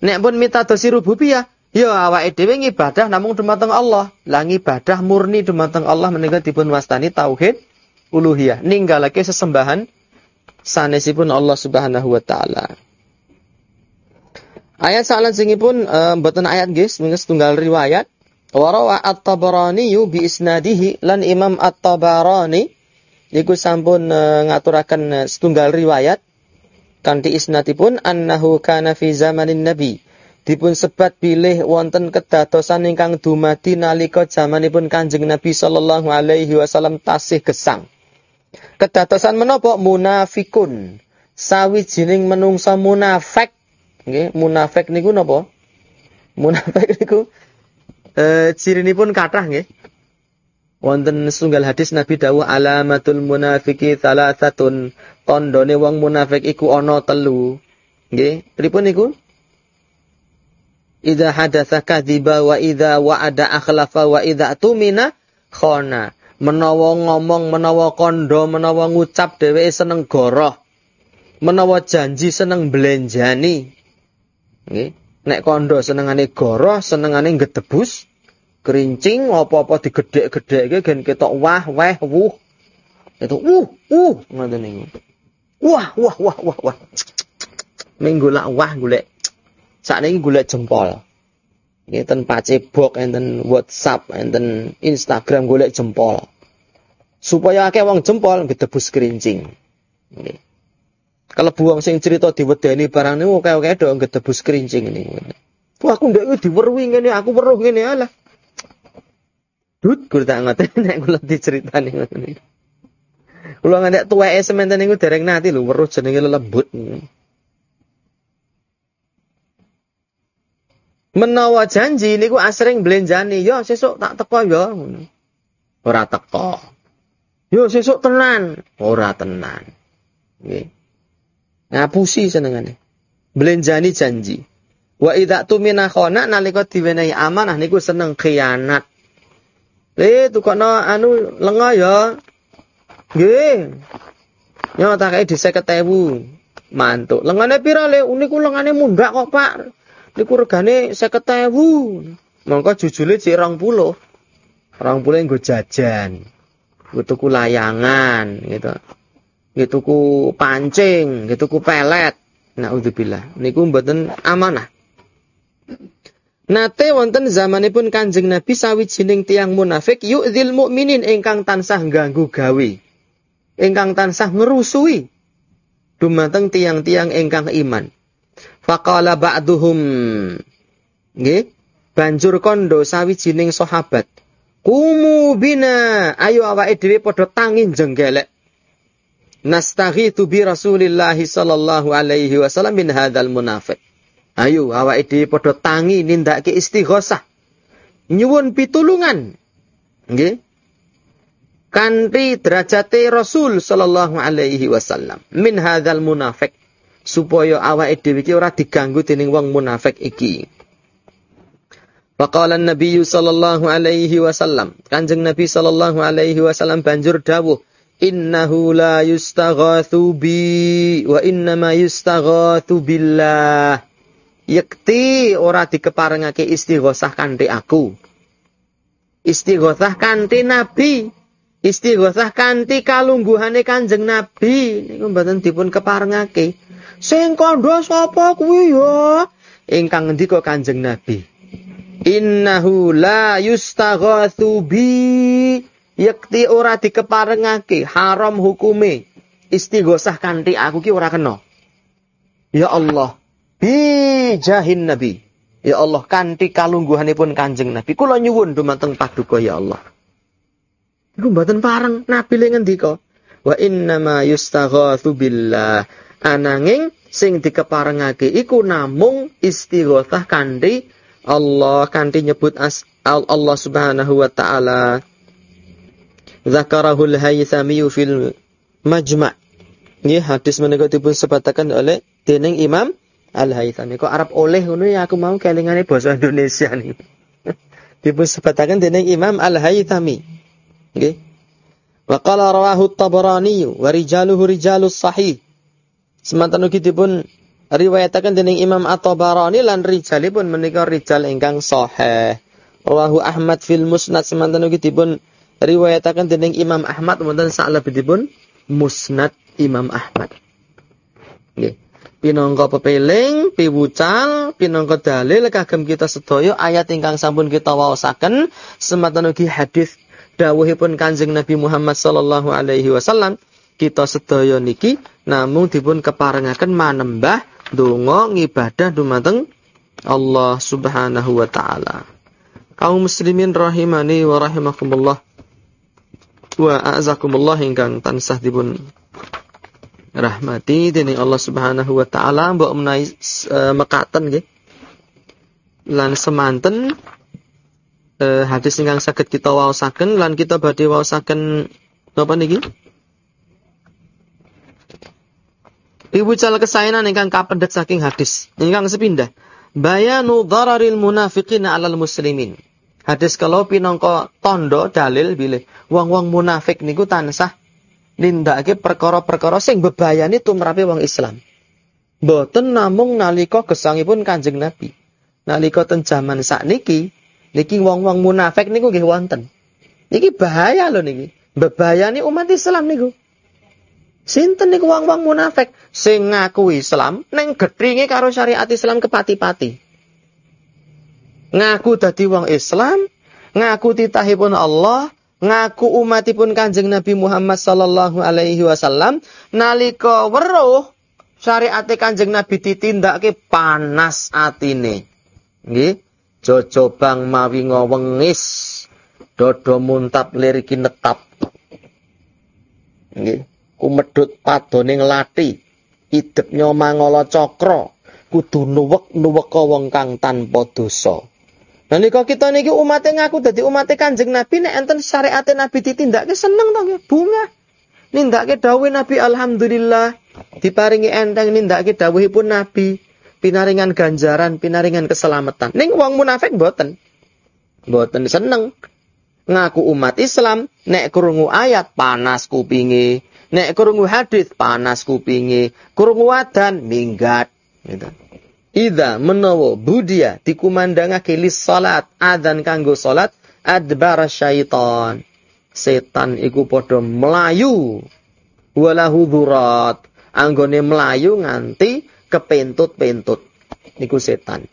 Nek pun mitadosi rububiyah, ya awake dhewe ngibadah namung dumateng Allah. Lah ngibadah murni dumateng Allah menika dipun wastani tauhid uluhiyah. Ninggalake sesembahan sanesipun Allah Subhanahu wa taala. Ayat singipun uh, mboten ayat guys, minggu tunggal riwayat. Warawa at-Tabarani bi isnadihi lan Imam at-Tabarani niku sampun uh, ngaturaken uh, setunggal riwayat kanthi isnatipun annahu kana fi zamanin nabi dipun sebat pilih wonten kedadosan ingkang dumadi nalika zamanipun Kanjeng Nabi sallallahu alaihi wasallam tasih gesang. Kedadosan menapa? Munafikun. Sawijining menungsa munafik. Nggih munafik niku napa? Munafik niku eh cirinipun kathah nggih. Wonten setunggal hadis Nabi dawuh alamatul munafiki salasatun tandane wong munafik iku ana telu. Nggih pripun niku Idza hadatsa kadziba wa idza wa'ada akhlafa wa idza tumina khana menawa ngomong menawa kondo menawa ngucap dheweke seneng goroh menawa janji seneng belenjani nggih nek kondo senengane goroh senengane gedebus kerincing apa-apa digedhek-gedhekke gen ketok wah weh wuh. Itu wuh wuh ngoten niku. Wah wah wah wah wah. Minggu lak wah golek. Sakniki golek jempol. Nggih ten Facebook enten WhatsApp enten Instagram golek jempol. Supaya akeh wong jempol gedebus kerincing. Nggih. Kalau buang sing cerita diwedeni barang niku oke-oke do gedebus kerincing. Wah aku ndek diweruhi ngene, aku weruh ngene alah. Dut kula tak ngoten nek kula ngoten niku. Kula ngantek tuweke sementen niku dereng nati lho weruh jenenge lelembut. Menawa janji niku asring belenjani, yo sesuk tak teko yo. Ora teko. Yo sesuk tenan, ora tenan. Nggih. Ngapusi senengane. Belenjani janji. Wa idza tumina khona nalika diwenehi amanah niku seneng khianat. Eh tukokno anu lenga ya. Nggih. Ya tak kei di 50.000. Mantuk. Lengane pira le? Niku lengane mundak kok, Pak. Niku regane 50.000. Mongko jujule cek 20. 20 nggo jajan. Nggo tuku layangan gitu. Nggo tuku pancing, nggo tuku pelet. Nauzubillah. Niku mboten amanah. Nate wonten zamanipun Kanjeng Nabi sawijining tiang munafik yu'dzil mukminin ingkang tansah ganggu gawe. Ingkang tansah ngerusui dumateng tiang-tiang ingkang iman. Faqala ba'duhum. Nggih. Banjur kondo sawijining sahabat. Kumu bina. Ayo awake dhewe padha tangin jenggelek Nastaghithu bi Rasulillah sallallahu alaihi wasallam min hadzal munafiq. Ayo awake dhewe padha tangi nindakake istighosah. Nyuwun pitulungan. Nggih. Kanthi derajate Rasul sallallahu alaihi wasallam min hadzal munafik supaya awake dhewe iki ora diganggu dening wong munafik iki. Faqala Nabi sallallahu alaihi wasallam, Kanjeng Nabi sallallahu alaihi wasallam banjur dawuh, "Innahu la yustaghathu bi wa innama yustaghathu billah." Yekti ora dikeparengake istighosah kanthi aku. Istighosah kanthi Nabi. Istighosah kanthi kalungguhane Kanjeng Nabi niku mboten dipun keparengake. Sing kandha sapa kuwi ya? Ingkang ngendika Kanjeng Nabi. Innahu la yustaghathu bi yakti ora dikeparengake haram hukume istighosah kanthi aku ki ora kena. Ya Allah, bi jahin Nabi. Ya Allah kanthi kalungguhanipun Kanjeng Nabi kula nyuwun dumateng paduka ya Allah. Iku mboten pareng Nabi le ngendika wa inna ma yustaghathu billah. Ananging sing dikeparengake iku namung istighosah kanthi Allah kanthi nyebut as Allah Subhanahu wa taala Zakarahul Haythami fil Majma' Ini hadis menika dipun sebatakan oleh dening Imam Al Haythami. Kok Arab oleh ngono ya aku mau kelingane bahasa Indonesia nih. dipun sebatakan dening Imam Al Haythami. Nggih. Wa qala rawahu Tabarani wa rijaluhu rijalus sahih. Semantan ugi dipun riwayataken dening Imam At-Tabarani lan rijalipun menika rijal ingkang sahih. Rawahu Ahmad fil Musnad semanten ugi dipun riwayataken dening Imam Ahmad wonten salebetipun Musnad Imam Ahmad. Nggih. Pinangka pepeling, piwucal, pinangka dalil kagem kita sedaya ayat ingkang sampun kita waosaken semanten ugi hadis dawuhipun Kanjeng Nabi Muhammad sallallahu alaihi wasallam kita sedaya niki namung dipun keparengaken manembah donga ngibadah dumateng Allah Subhanahu wa taala. Kaum muslimin rahimani wa rahimakumullah. Wa a'zakumullah ingkang tansah dipun rahmati dening Allah Subhanahu wa taala mbok menawi uh, mekaten nggih. Lan semanten uh, hadis ingkang saged kita waosaken lan kita badhe waosaken napa niki? Piwucal kesaenan ingkang kapendet saking hadis ingkang sepindah. Bayanu dararil munafiqina alal muslimin. Hadis kalau pinangka tondo dalil bilih wong-wong munafik niku tansah nindakake perkara-perkara sing bebayani tumrape wong Islam. Boten namung nalika gesangipun Kanjeng Nabi. Nalika ten jaman sakniki niki wong-wong munafik niku nggih wonten. Niki bahaya lho niki. Bebayani umat Islam niku. Sinten niku wong-wong munafik sing ngaku Islam ning getringe karo syariat Islam kepati-pati. Ngaku dadi wong Islam, ngaku titahipun Allah, ngaku umatipun Kanjeng Nabi Muhammad sallallahu alaihi wasallam nalika weruh syariat Kanjeng Nabi ditindakke panas atine. Nggih, jojobang mawi ngowengis, dodo muntap liriki netap. Nggih kumedhut padoning lati idep nyomangala cakra kudu nuwek-nuweka wong kang tanpa dosa. Nalika kita niki umate ngaku dadi umate Kanjeng Nabi nek enten syariate Nabi ditindakke seneng to bunga. Nindakake dawuh Nabi alhamdulillah diparingi enteng nindakake dawuhipun Nabi. Pinaringan ganjaran pinaringan keselamatan. Ning wong munafik mboten. Mboten seneng ngaku umat Islam nek krungu ayat panas kupinge Nek kurungu hadis panas kupingi, kurungu wadan minggat. Gitu. Ida menawa budia dikumandangake lis salat adzan kanggo salat adbara syaitan. Setan iku padha melayu. Walahu durat. Anggone melayu nganti kepentut-pentut. Niku setan.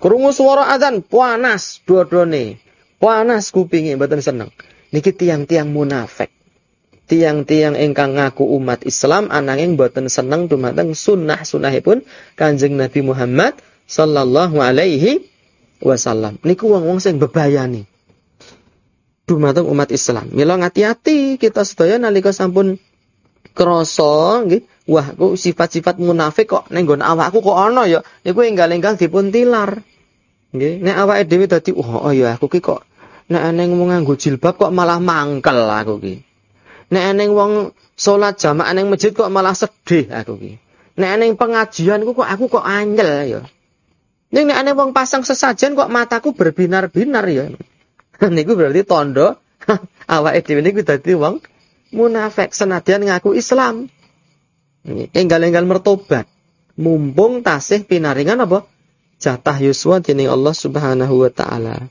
Kurungu suara adzan panas dua-duane. Panas kupingi mboten seneng. Niki tiang-tiang munafik tiang-tiang ingkang ngaku umat Islam ananging boten seneng dumateng sunnah sunnahipun Kanjeng Nabi Muhammad sallallahu alaihi wasallam. Niku wong-wong sing bebayani. Dumateng umat Islam. Mila ngati-ati kita sedaya nalika sampun krasa nggih, wah kok sifat-sifat munafik kok ning nggon awakku kok ana ya. Niku enggal-enggal dipun tilar. Nggih, nek awake dhewe dadi oh, oh ya aku ki kok nek ana ngomong nganggo jilbab kok malah mangkel aku ki. Nek eneng wong salat jamaah neng masjid kok malah sedih aku ki. Nek ning pengajian kok aku kok angel ya. Ning nek ane wong pasang sesajen kok mataku berbinar-binar ya. niku berarti tondo awake dhewe niku dadi wong munafik senadyan ngaku Islam. Enggal-enggal mertobat. Mumpung tasih pinaringan apa? Jatah yuswa dening Allah Subhanahu wa taala.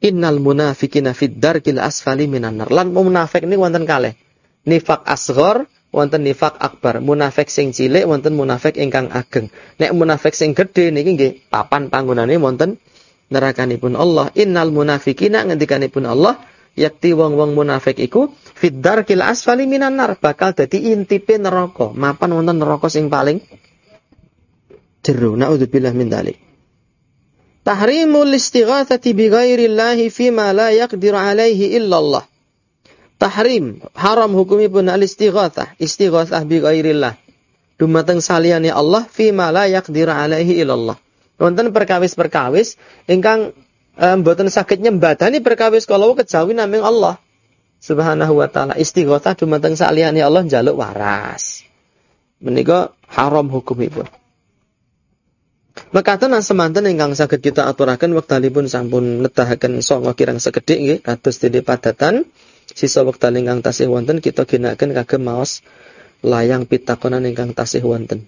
Innal munafiqina fid darkil asfali minan nar. Lan munafik ini wonten kalih. Nifak asghar wonten nifak akbar. Munafik sing cilik wonten munafik ingkang ageng. Nek munafik sing gedhe niki nggih papan panggonane wonten nerakanipun Allah. Innal munafiqina ngendikanipun Allah yakti wong-wong munafik iku fid darkil asfali minan nar bakal dadi intipe neraka. Mapan wonten neraka sing paling jero. Naudzubillah min dzalik. Tahrimul istighatsati bi ghairillahi fima la yaqdir alaihi illallah. Tahrim, haram hukumipun al istighatsah, istighatsah bi ghairillah. Dumateng saliyane Allah fima la yaqdir alaihi illallah. Wonten perkawis-perkawis ingkang eh, mboten saged nyembadani perkawis kalau kejawi naming Allah. Subhanahu wa taala istighatsah dumateng saliyane Allah njaluk waras. Menika haram hukumipun. Mekaten semanten ingkang saged kita aturaken wektalipun sampun nedahaken songo kirang sekedhik nggih kados dene padatan sisa wektal ingkang tasih wonten kita ginakaken kagem maos layang pitakonan ingkang tasih wonten.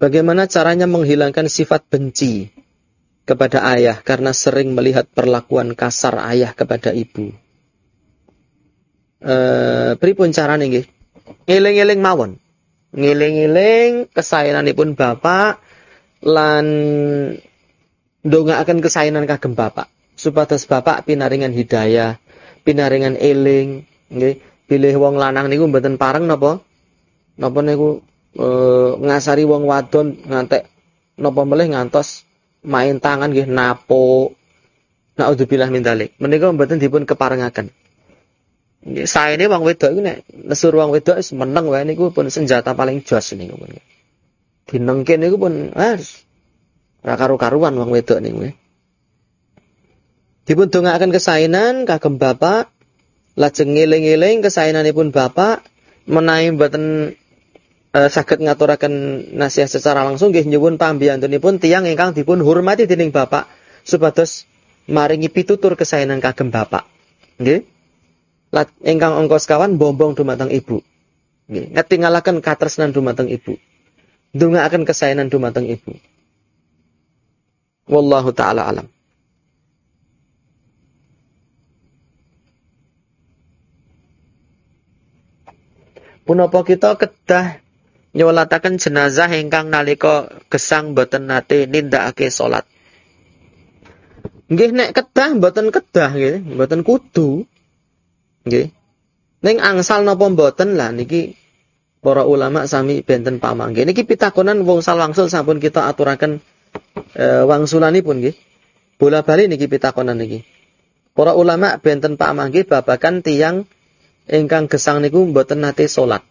Bagaimana caranya menghilangkan sifat benci kepada ayah karena sering melihat perlakuan kasar ayah kepada ibu? Eh, pripun carane nggih? Ngiling-ngiling mawon. Ngiling-ngiling kesayananipun bapak lan akan kesayanan kagem bapak. Supados bapak pinaringan hidayah, pinaringan eling, nggih. Pilih wong lanang niku mboten pareng napa? Napa niku e, ngasari wong wadon ngantek napa melih ngantos main tangan nggih napo. Naudzubillah min dzalik. Menika mboten dipun keparengaken saya ini wong wedok iku nek nesur wong wedok wis meneng wae niku pun senjata paling jos niku pun. Dinengke niku pun wis ora karu-karuan wong wedok niku. Dipun dongaaken kesainan kagem bapak lajeng ngeling-eling kesainanipun bapak menawi mboten uh, saged ngaturaken nasihat secara langsung nggih nyuwun pambiyantunipun tiyang ingkang dipun hormati dening bapak supados maringi pitutur kesainan kagem bapak. Nggih ingkang ongkos kawan bombong dumateng ibu. Nggih, ngetingalaken katresnan dumateng ibu. akan kesayangan dumateng ibu. Wallahu taala alam. Punapa kita kedah nyolataken jenazah ingkang nalika gesang boten nate nindakake salat. Nggih nek kedah boten kedah nggih, boten kudu. Nggih. Ning angsal napa mboten lah niki para ulama sami benten pamanggih. Niki pitakonan wong sal wangsul sampun kita aturaken e, wangsulanipun nggih. Bola bali niki pitakonan niki. Para ulama benten pamanggih babakan tiang ingkang gesang niku mboten nate salat.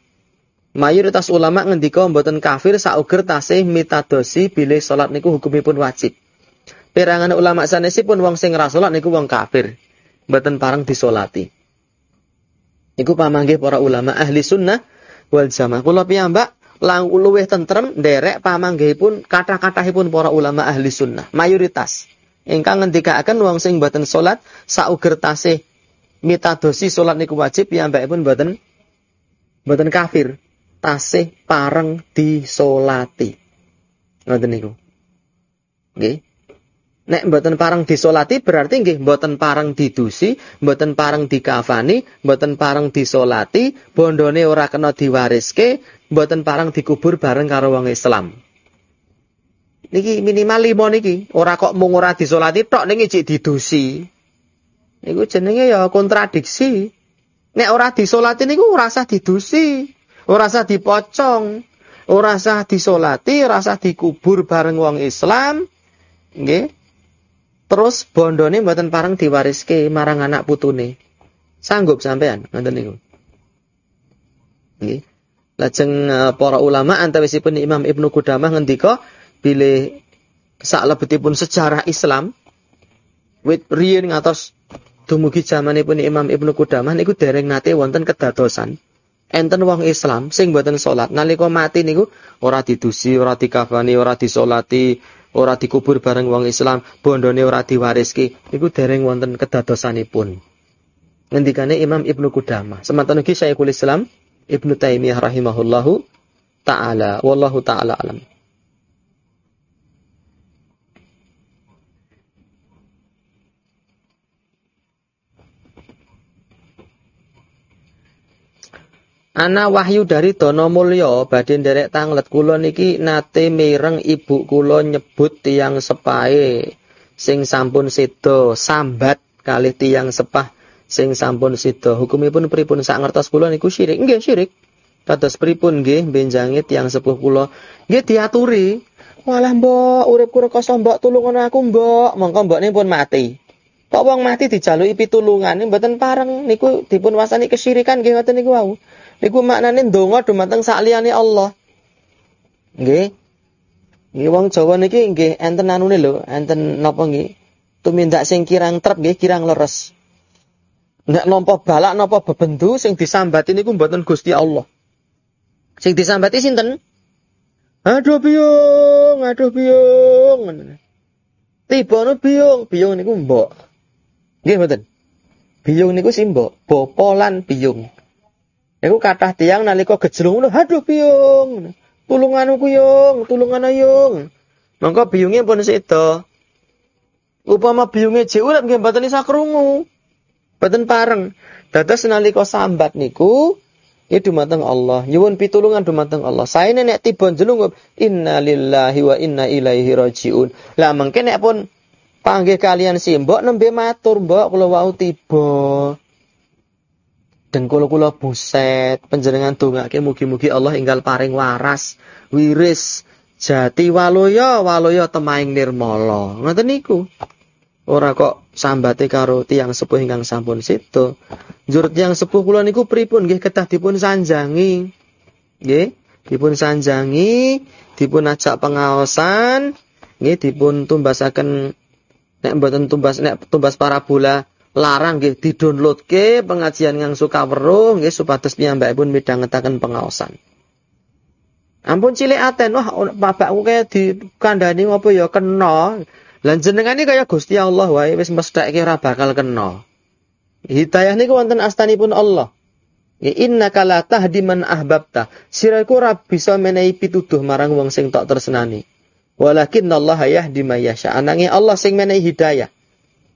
Mayoritas ulama ngendika mboten kafir sauger tasih mitadosi bilih salat niku hukumipun wajib. Perangan ulama sanesipun wong sing ra salat niku wong kafir. Mboten parang disolati. Iku pamanggih para ulama ahli sunnah wal jamaah. Kula piyambak lang luwih tentrem nderek pamanggihipun kata-katahipun para ulama ahli sunnah. Mayoritas ingkang ngendikaaken wong sing boten salat sauger tasih mitadosi salat niku wajib piyambakipun boten boten kafir. Tasih pareng disolati. Ngoten niku. Nek mboten parang disolati berarti nggih mboten parang didusi, mboten parang dikafani, mboten parang disolati, bondone ora kena diwariske, mboten parang dikubur bareng karo wong Islam. Niki minimal limo niki, ora kok mung ora disolati tok ning cek didusi. Niku jenenge ya kontradiksi. Nek ora disolati niku ora usah didusi, ora usah dipocong, ora usah disolati, ora usah dikubur bareng wong Islam. Nggih. Terus bondone mboten parang diwariske marang anak putune. Sanggup sampean ngoten niku. Nggih. Lajeng uh, para ulama antawisipun Imam Ibnu Qudamah ngendika bilih saklebetipun sejarah Islam wit riyin ngatos dumugi zamanipun Imam Ibnu Qudamah niku dereng nate wonten kedadosan enten wong Islam sing mboten salat nalika mati niku ora didusi, ora dikafani, ora disolati, ora dikubur bareng wong Islam, bondone ora diwariski, niku dereng wonten kedadosanipun. Ngendikane Imam Ibnu Qudamah. Semanten ugi Syekhul Islam Ibnu Taimiyah rahimahullahu taala. Wallahu taala alam. Ana wahyu dari Dono Mulya badhe nderek tanglet kula niki nate mireng ibu kula nyebut tiang sepahe sing sampun sedo sambat kalih tiang sepah sing sampun sedo hukumipun pripun sak ngertos kula niku syirik? Nggih syirik. Kados pripun nggih benjange tiang sepuh kula? Nggih diaturi. Walah mbok uripku rekoso mbok tulungan aku mbok. Mongko mbok pun mati. Kok wong mati dijaluki pitulungan mboten pareng. Niku dipun wasani kesyirikan nggih ngoten niku wau Niku maknane ndonga dumateng sakliyane Allah. Nggih. Nggih wong Jawa niki nggih enten anune lho, enten napa nggih? Tumindak sing kirang trep nggih kirang leres. Nek nampa balak napa bebendu sing disambati niku mboten Gusti Allah. Sing disambati sinten? Aduh biung, aduh biung. Tibane biung, biung niku mbok. Nggih mboten. Biung niku simbok, bopolan biung. Iku kathah tiang nalika gejlung ngono, "Haduh biyung. Tulungan aku yung, tulungan yung." Mongko biyunge pun sedo. Upama biyunge jek urip nggih mboten isa krungu. Mboten pareng. Dados nalika sambat niku Ya dumateng Allah, nyuwun pitulungan dumateng Allah. Saya nek tiba jenengup inna lillahi wa inna ilaihi rajiun. Lah mengke nek pun panggih kalian simbok nembe matur, Mbok kula wau tiba dengkul kula buset panjenengan dongake mugi-mugi Allah inggal paring waras. Wiris jati waloya waloya temaing nirmala. Ngoten niku? Ora kok sambate karo tiang sepuh ingkang sampun situ njur tiang sepuh kula niku pripun? Nggih kedah dipun sanjangi. Nggih dipun sanjangi dipun ajak pengaosan. Nggih dipun tumbasaken nek mboten tumbas nek tumbas parabola larang nggih ke pengajian yang suka weruh nggih supados piyambakipun midhangetaken pengaosan. Ampun cilik aten wah bapakku kaya dikandani apa ya kena. Lan jenengane kaya Gusti Allah wae wis mestheke ora bakal kena. Hidayah niku wonten astanipun Allah. Ya innaka la tahdi man ahbabta. Siraku ora bisa menehi pituduh marang wong sing tak tersenani. Walakin Allah yahdi may yasha. Anange Allah sing menehi hidayah.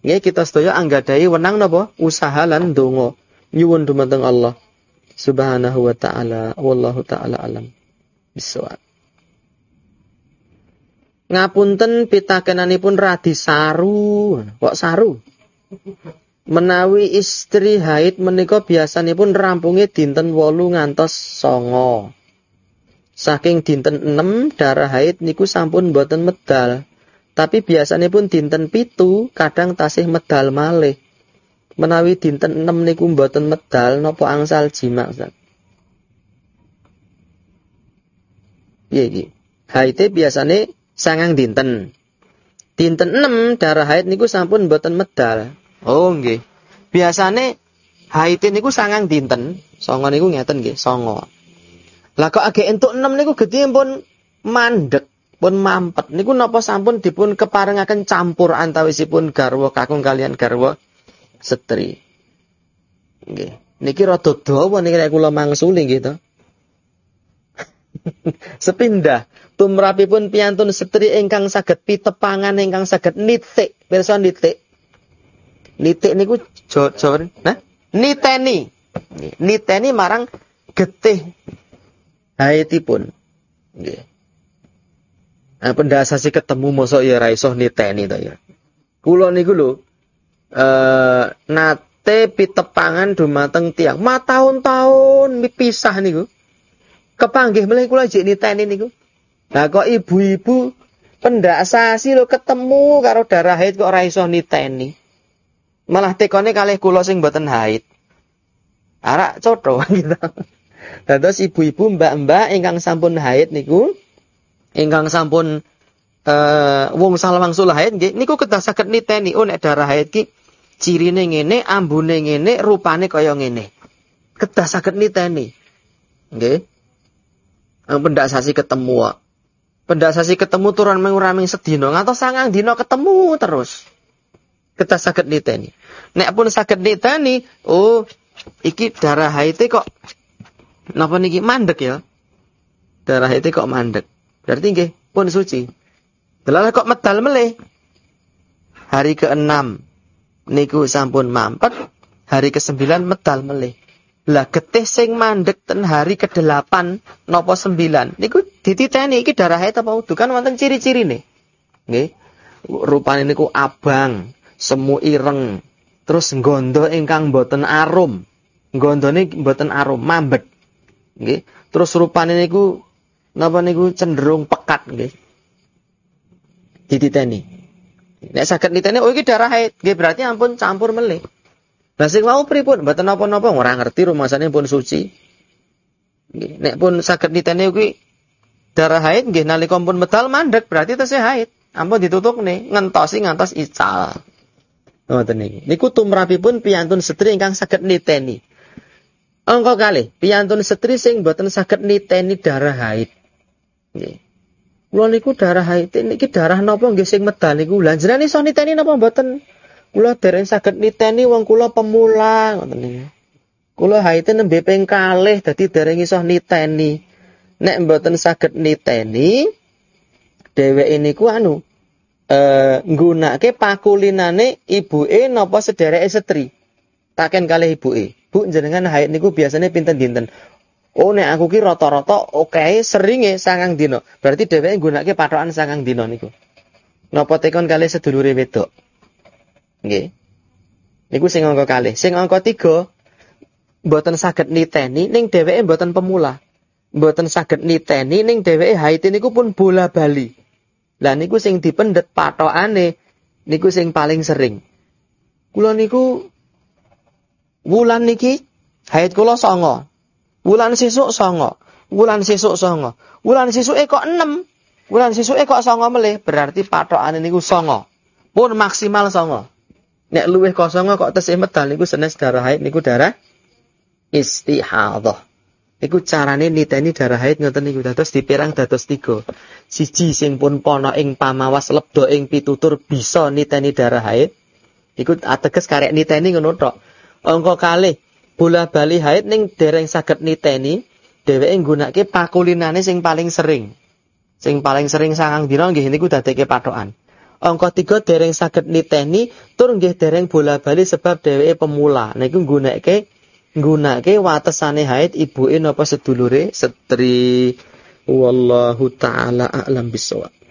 Nggih kita sedaya anggadai wenang napa? Usaha lan donga. Nyuwun dumateng Allah Subhanahu wa taala. Wallahu taala alam. Bisawab. Ngapunten pitakenanipun radi saru. Kok saru? Menawi istri haid menika biasanipun rampunge dinten wolu ngantos songo. Saking dinten 6 darah haid niku sampun boten medal. Tapi biasanya pun dinten pitu kadang tasih medal malih. Menawi dinten enam niku mboten medal nopo angsal jima Ustaz. Iya iki. Haite biasanya sangang dinten. Dinten enam darah haid niku sampun mboten medal. Oh nggih. Biasane haite niku sangang dinten, songo niku ngeten nggih, songo. Lah kok agak entuk enam niku gedhe pun mandek pun mampet niku napa sampun dipun keparengaken campur antawisipun garwa kakung kalian garwa setri. Nggih. Niki rada dawa niki kula mangsuli nggih to. Sepindah tumrapipun piantun setri ingkang saged pitepangan ingkang saged nitik, pirsa nitik. Nitik niku jor nah niteni. Niteni marang getih haitipun. Nggih. Nah, pendasasi ketemu mosok ya ra iso niteni to ya. Kula niku lho eh nate pitepangan dumateng tiang. Ma tahun-tahun pisah niku. Kepanggih melih kula jek niteni niku. Nah kok ibu-ibu pendasasi lho ketemu karo darah haid kok ora iso niteni. Malah tekone kalih kula sing mboten haid. Arak cotho gitu. Dados ibu-ibu mbak-mbak ingkang sampun haid niku ingkang sampun uh, wong salah wangsul haid nggih niku kedah saged niteni oh nek darah haid ki cirine ngene, ambune ngene, rupane kaya ngene. Kedah saged niteni. Nggih. Ampun ndak sasi ketemu kok. Pendak sasi ketemu turun menguraming sedina ngantos sangang dina ketemu terus. Kedah saged niteni. Nek pun saged niteni, oh iki darah haite kok napa niki mandek ya? Darah haite kok mandek. Berarti nggih pun suci. Delalah kok medal meleh. Hari ke-6 niku sampun mampet, hari ke-9 medal meleh. Lah getih sing mandek ten hari ke-8 napa 9 niku dititeni iki darah haid apa wudu kan wonten ciri-cirine. Nggih. Rupane niku abang, semu ireng, terus nggondo ingkang boten arum. Nggondone boten arum, mambet. Nggih. Terus rupane niku napa niku cenderung pekat nggih. Dititeni. Nek saged niteni oh iki darah haid, nggih berarti ampun campur melih. Lah sing wau pripun? Mboten napa-napa ora ngerti rumasane pun suci. Nggih, nek pun saged niteni kuwi darah haid nggih nalika pun medal mandek berarti tesih haid. Ampun ditutup nih, ngentosi ngantos ical. Ngoten niki. Niku tumrapipun piyantun setri ingkang saged niteni. Angka kali, piyantun setri sing boten saged niteni darah haid. Nggih. Kula niku darah haid niki darah napa nggih sing medal niku. Lah jenengan iso niteni napa mboten? Kula dereng saged niteni wong kula pemula ngoten niku. Kula haid nembe ping kalih dadi dereng iso niteni. Nek mboten saged niteni dheweke niku anu eh nggunakake pakulinane ibuke napa sedereke setri. Taken kalih ibuke. Bu jenengan haid niku biasanya pinten dinten? Oh nek aku ki rata-rata oke seringe sangang dino. Berarti dheweke nggunakake patokan sangang dino niku. Napa tekon kali sedulure wedok? Nggih. Niku sing angka kalih. Sing angka tiga mboten saged niteni ning dheweke mboten pemula. Mboten saged niteni ning dheweke haid niku pun bola bali. Lah niku sing dipendet patokane niku sing paling sering. Kula niku wulan niki haid kula songo. Wulan sesuk songo. Wulan sesuk songo. Wulan sesuk kok enam. Wulan sesuk kok songo melih. Berarti patokane niku songo. Pun maksimal songo. Nek luwih kosong kok tesih medal niku senes darah haid niku darah istihadhah. Iku carane niteni darah haid ngoten niku dados dipirang dados tiga. Siji sing pun pono ing pamawas lebdo ing pitutur bisa niteni darah haid. Iku ateges karek niteni ngono tok. Angka kalih bola bali haid ning dereng saged niteni, dheweke nggunakake pakulinane sing paling sering. Sing paling sering sangang dina nggih niku dadeke patokan. Angka tiga dereng saged niteni, tur nggih dereng bola bali sebab dheweke pemula. Niku nggunakake nggunakake watesane haid ibuke napa sedulure setri. Wallahu taala a'lam bisawab.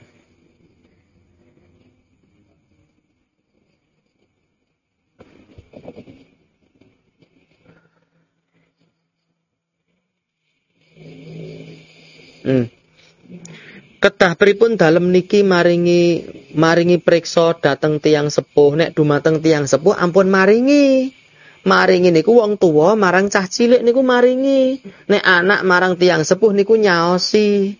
Hmm. Ketah pripun dalem niki maringi maringi preksa dateng tiang sepuh nek dumateng tiang sepuh ampun maringi. Maringi niku wong tua marang cah cilik niku maringi. Nek anak marang tiang sepuh niku nyaosi.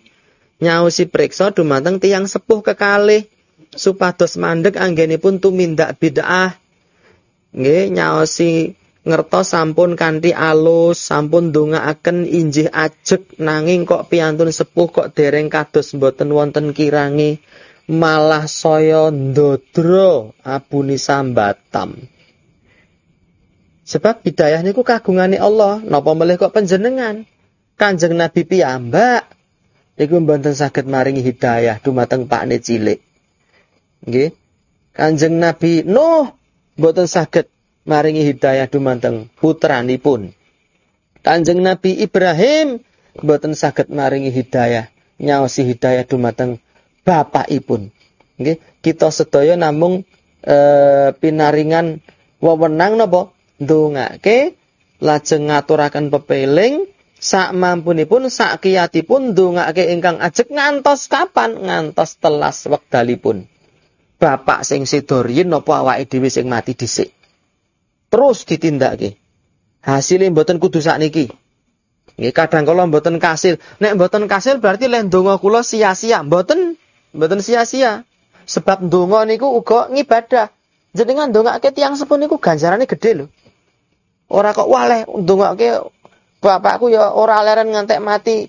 Nyaosi preksa dumateng tiang sepuh kekalih supados mandek anggenipun tumindak bid'ah. Nggih nyaosi ngertos sampun kanthi alus, sampun ndongaaken injih ajeg nanging kok piantun sepuh kok dereng kados mboten wonten kirangi malah saya ndodro abuni sambatam. Sebab bidayah niku kagungane Allah, napa melih kok panjenengan? Kanjeng Nabi piyambak niku mboten saged maringi hidayah dumateng pakne cilik. Nggih. Kanjeng Nabi Nuh mboten saged maringi hidayah dumateng putranipun. Kanjeng Nabi Ibrahim boten saged maringi hidayah, nyaosi hidayah dumateng bapakipun. Nggih, kita sedaya namung e, pinaringan wewenang napa ndongake lajeng ngaturaken pepeling sak mampunipun sak kiyatipun ndongake ingkang ajeg ngantos kapan ngantos telas wekdalipun. Bapak sing sedorien napa awake dhewe sing mati dhisik terus ditindakake. Hasilnya mboten kudu sakniki. Nggih kadang kala mboten kasil. Nek mboten kasil berarti leh ndonga kula sia-sia. Mboten mboten sia-sia. Sebab ndonga niku uga ngibadah. Jenengan ndongake tiyang sepuh niku ganjarane gede lho. Ora kok waleh ndongake bapakku ya ora leren ngantek mati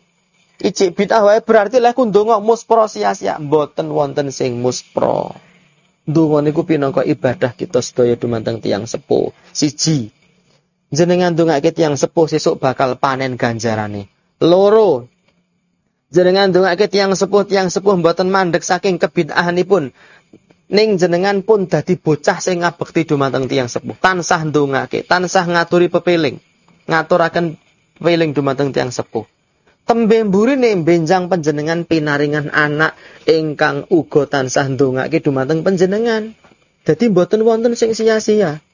ijik bid'ah wae berarti lek ku muspro sia-sia mboten wonten sing muspro. Ndonga niku pinangka ibadah kita sedaya dumateng tiyang sepuh. Siji. Jenengan ndongake tiyang sepuh sesuk bakal panen ganjarane. Loro. Jenengan ndongake tiyang sepuh tiyang sepuh mboten mandek saking kebid'ahanipun. Ning jenengan pun dadi bocah sing ngabekti dumateng tiyang sepuh. Tansah ndongake, tansah ngaturi pepeling. Ngaturaken weling dumateng tiang sepuh. Tembe mburine benjang panjenengan pinaringan anak ingkang uga tansah ndongake dumateng panjenengan. Dadi mboten wonten sing sia-sia.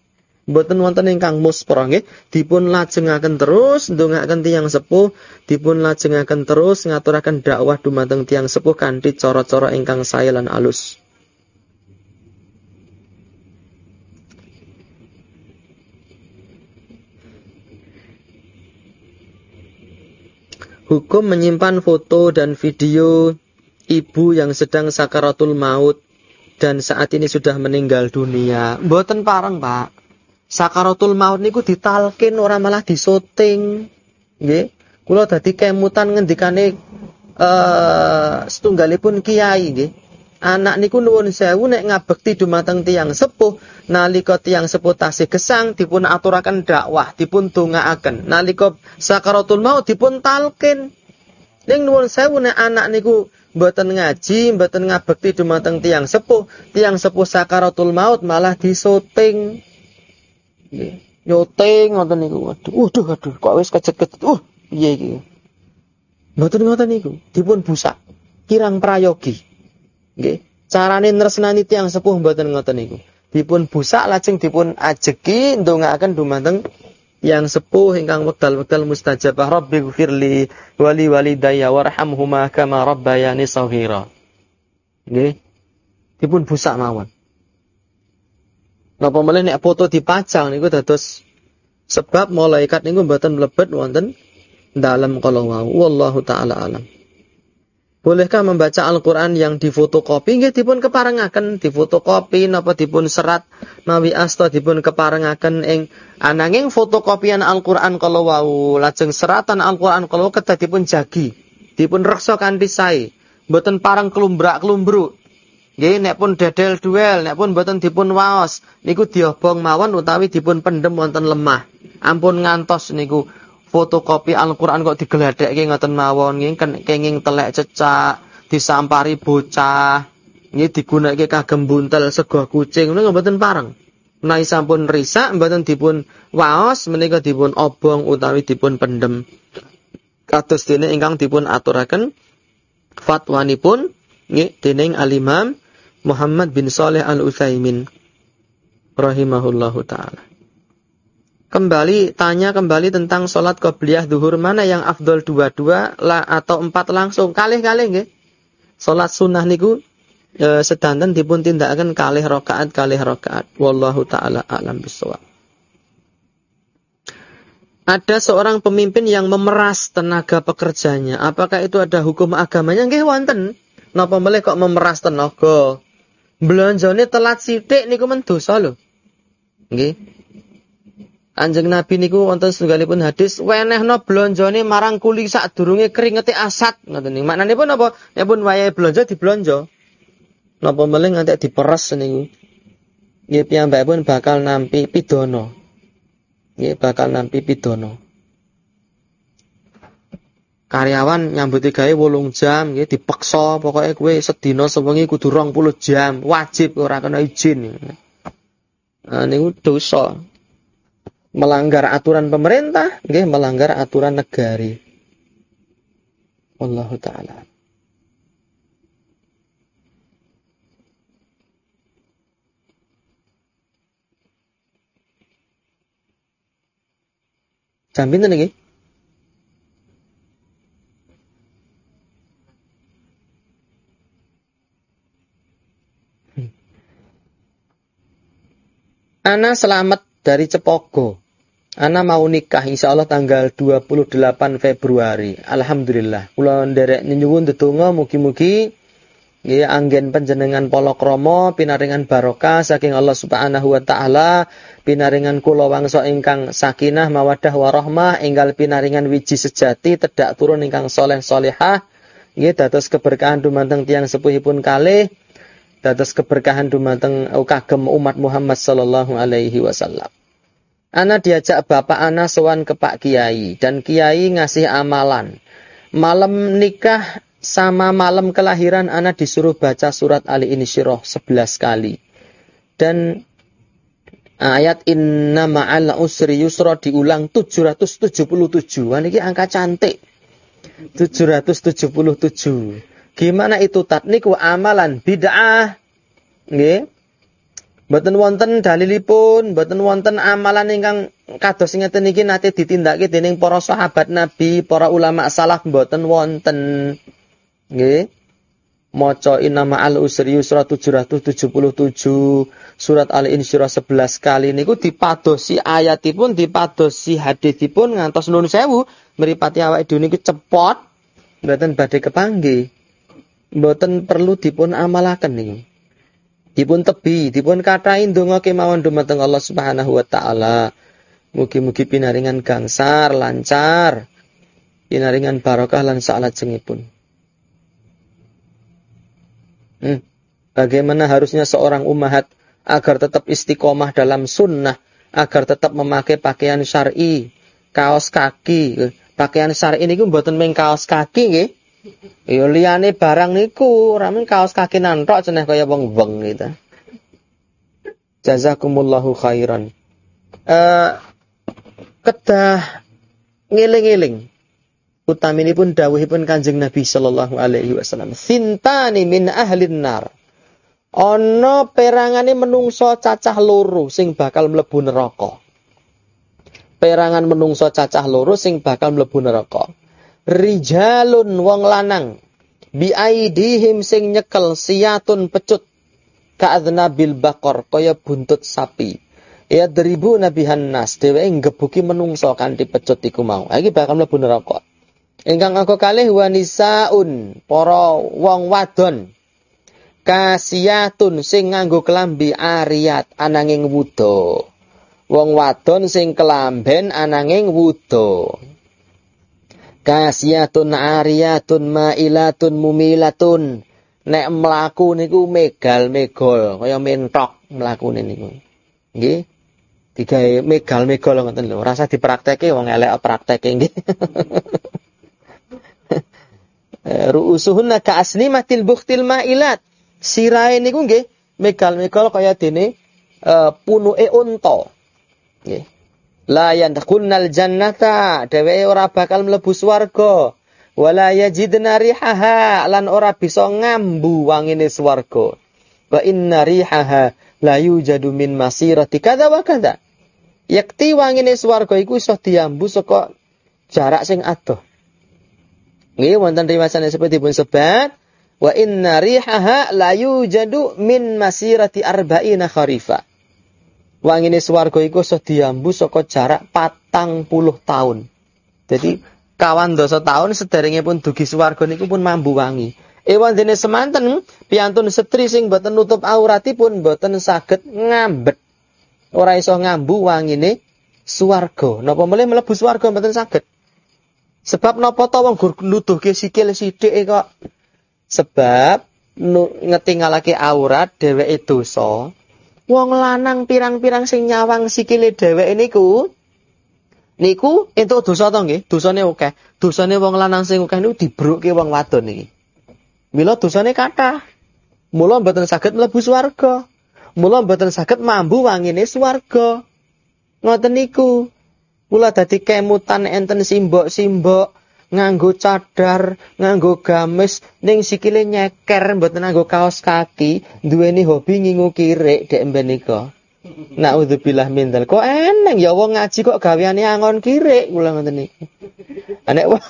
Mboten wonten ingkang muspra nggih, dipun lajengaken terus ndongaaken tiang sepuh, dipun lajengaken terus ngaturaken dakwah dumateng tiang sepuh kanthi cara-cara ingkang sae lan alus. Hukum menyimpan foto dan video ibu yang sedang sakaratul maut dan saat ini sudah meninggal dunia. Mboten parang, Pak. Sakaratul maut niku ditalkin ora malah disoting. Nggih. Kula dadi kemutan ngendikane eh setunggalipun kiai nggih anak niku nuwun sewu nek ngabekti dumateng tiang sepuh nalika tiang sepuh tasih gesang dipun aturaken dakwah dipun dongaaken nalika sakaratul maut dipun talkin ning nuwun sewu nek anak niku mboten ngaji mboten ngabekti dumateng tiang sepuh tiang sepuh sakaratul maut malah disoting. Nyoting ngoten niku. Waduh waduh waduh kok wis kejet-kejet? Uh piye iki? Mboten ngoten niku dipun busak. Kirang prayogi Nggih. Carane nresnani tiyang sepuh mboten ngoten niku. Dipun busak lajeng dipun ajeki ndongaaken dumateng yang sepuh ingkang wekdal-wekdal mustajabah Rabbi gfirli wali walidayya warhamhuma kama rabbayani shaghira. Nggih. Dipun busak mawon. Napa meneh nek foto dipajang niku dados sebab malaikat niku mboten mlebet wonten dalam kalau wau wallahu taala alam. Bolehkah membaca Al-Quran yang difotokopi? Nggih dipun keparengaken. Difotokopi napa dipun serat mawi asta dipun keparengaken ing ananging fotokopian Al-Quran kalau wau lajeng seratan Al-Quran kalau kedah dipun jagi dipun reksa kanthi sae mboten parang kelumbrak-kelumbruk Nggih nek pun dedel duel nek pun mboten dipun waos niku diobong mawon utawi dipun pendem wonten lemah. Ampun ngantos niku fotokopi Al-Qur'an kok digeledekke ngoten mawon nggih kenging telek cecak, disampari bocah, nggih digunakake kagem buntel sego kucing ngono mboten pareng. Menawi sampun risak mboten dipun waos menika dipun obong utawi dipun pendem. Kados dene ingkang dipun aturaken fatwanipun nggih dening Al-Imam Muhammad bin Saleh Al-Utsaimin rahimahullahu taala. Kembali tanya kembali tentang sholat qobliyah duhur mana yang afdol dua-dua lah atau empat langsung kalih-kalih nggih. Sholat sunnah niku e, sedanten dipun tindakaken kalih rakaat kalih rakaat. Wallahu taala alam bisawab. Ada seorang pemimpin yang memeras tenaga pekerjanya. Apakah itu ada hukum agamanya? Nggih wonten. Napa melih kok memeras tenaga? Belanjane telat sithik niku men dosa lho. Nggih. Anjeng Nabi niku wonten setunggalipun hadis wenehno blonjone marang kuli sadurunge keringete asat ngoten niku. Maknanipun napa? Ya pun wayahe blonjo diblonjo. Napa melih nganti diperes niku. Nggih piyambakipun bakal nampi pidana. Nggih bakal nampi pidana. Karyawan nyambuti gawe 8 jam nggih dipeksa pokoke kowe sedina sewengi kudu 20 jam, wajib ora kena izin. Nah niku dosa melanggar aturan pemerintah, nggih melanggar aturan negari. Wallahu taala. Jam pinten iki? Hmm. Ana selamat dari Cepogo. Ana mau nikah insya Allah tanggal 28 Februari. Alhamdulillah. Kula nderek nyuwun ndedonga mugi-mugi nggih anggen panjenengan polokrama pinaringan barokah saking Allah Subhanahu wa taala pinaringan kula wangsa ingkang sakinah mawaddah warahmah enggal pinaringan wiji sejati tedak turun ingkang soleh solehah nggih dados keberkahan dumateng tiang sepuhipun kalih dados keberkahan dumateng kagem umat Muhammad sallallahu alaihi wasallam Ana diajak bapak ana sowan ke Pak Kiai dan Kiai ngasih amalan. Malam nikah sama malam kelahiran anak disuruh baca surat Ali Insyirah 11 kali. Dan ayat inna ma'al usri yusra diulang 777. Wah ini angka cantik. 777. Gimana itu tat niku amalan bid'ah. Nggih. Mboten wonten dalilipun, mboten wonten amalan ingkang kados ngeten iki nate ditindakake dening para sahabat Nabi, para ulama salaf mboten wonten. Nggih. Maca inna ma'al usri yusra 777 surat Al-Insyirah 11 kali niku dipadosi ayatipun dipadosi hadisipun ngantos nun sewu mripate awake dhewe niku cepot mboten badhe kepanggih. Mboten perlu dipun amalaken niku dipun tebi, dipun kathai donga kemawon dumateng Allah Subhanahu wa taala. Mugi-mugi pinaringan gangsar, lancar. Pinaringan barokah lan salajengipun. Hmm. Bagaimana harusnya seorang umahat agar tetap istiqomah dalam sunnah, agar tetap memakai pakaian syar'i, kaos kaki. Pakaian syar'i ini mboten meng kaos kaki nggih. Ya liyane barang niku ramen kaos kaki nantok cenah kaya wong-wong gitu. Jazakumullahu khairan. Uh, kedah ngiling-ngiling utaminipun dawuhipun Kanjeng Nabi sallallahu alaihi wasallam. Sintani min ahlin nar. Ana perangane menungso cacah loro sing bakal mlebu neraka. Perangan menungso cacah loro sing bakal mlebu neraka rijalun wong lanang. Bi aidihim sing nyekel siyatun pecut. Ka'adnabil bakor kaya buntut sapi. Ya deribu nabi hannas dheweke gebuki menungso kanthi pecut iku mau. Iki bakal mlebu neraka. Ingkang angka kalih wanisaun para wong wadon. Kasiyatun sing nganggo kelambi ariat ananging wudo. Wong wadon sing kelamben ananging wudo kasiyatun ariyatun mailatun mumilatun. Nek mlaku niku megal megol. Kaya mentok mlakune niku. Nggih? Digawe megal megol ngoten lho. Rasa dipraktekke wong elek praktekke nggih. Ru'usuhunna ka asnimatil bukhtil mailat. Sirae niku nggih megal megol kaya dene uh, punuke unta. Nggih La yadkhulnal jannata, dheweke ora bakal mlebu swarga. Wala yajidna rihaha, lan ora bisa ngambu wangine swarga. Wa inna rihaha la yujadu min masirati kadza wa kadza. Yakti wangine swarga iku iso diambu saka jarak sing adoh. Nggih wonten riwayat seperti pun sebat wa inna rihaha la yujadu min masirati arba'ina kharifa wangine swarga iku iso diambu saka jarak patang puluh tahun. Jadi kawan dosa tahun sederenge pun dugi swarga niku pun mambu wangi. Ewan dene semanten piantun setri sing boten nutup auratipun boten saged ngambet. Ora iso ngambu wangine swarga. Napa mulih mlebu swarga boten saged. Sebab napa ta wong gur nuduhke sikil sithik kok. Sebab ngetingalake aurat dheweke dosa Wong lanang pirang-pirang sing nyawang sikile dheweke niku niku entuk dosa to nggih, dosane akeh. Dosane wong lanang sing akeh niku dibrukke wong wadon niki. Mila dosane kathah. Mula mboten saged mlebu swarga. Mula mboten saged mambu wangine swarga. Ngoten niku. Mula dadi kemutan enten simbok-simbok nganggo cadar, nganggo gamis, ning sikile nyeker mboten nganggo kaos kaki, duweni hobi ngingu kirik dek mbenika. Nauzubillah min dzal. Kok eneng ya wong ngaji kok gaweane angon kirik kula ngoten niku. Nek wong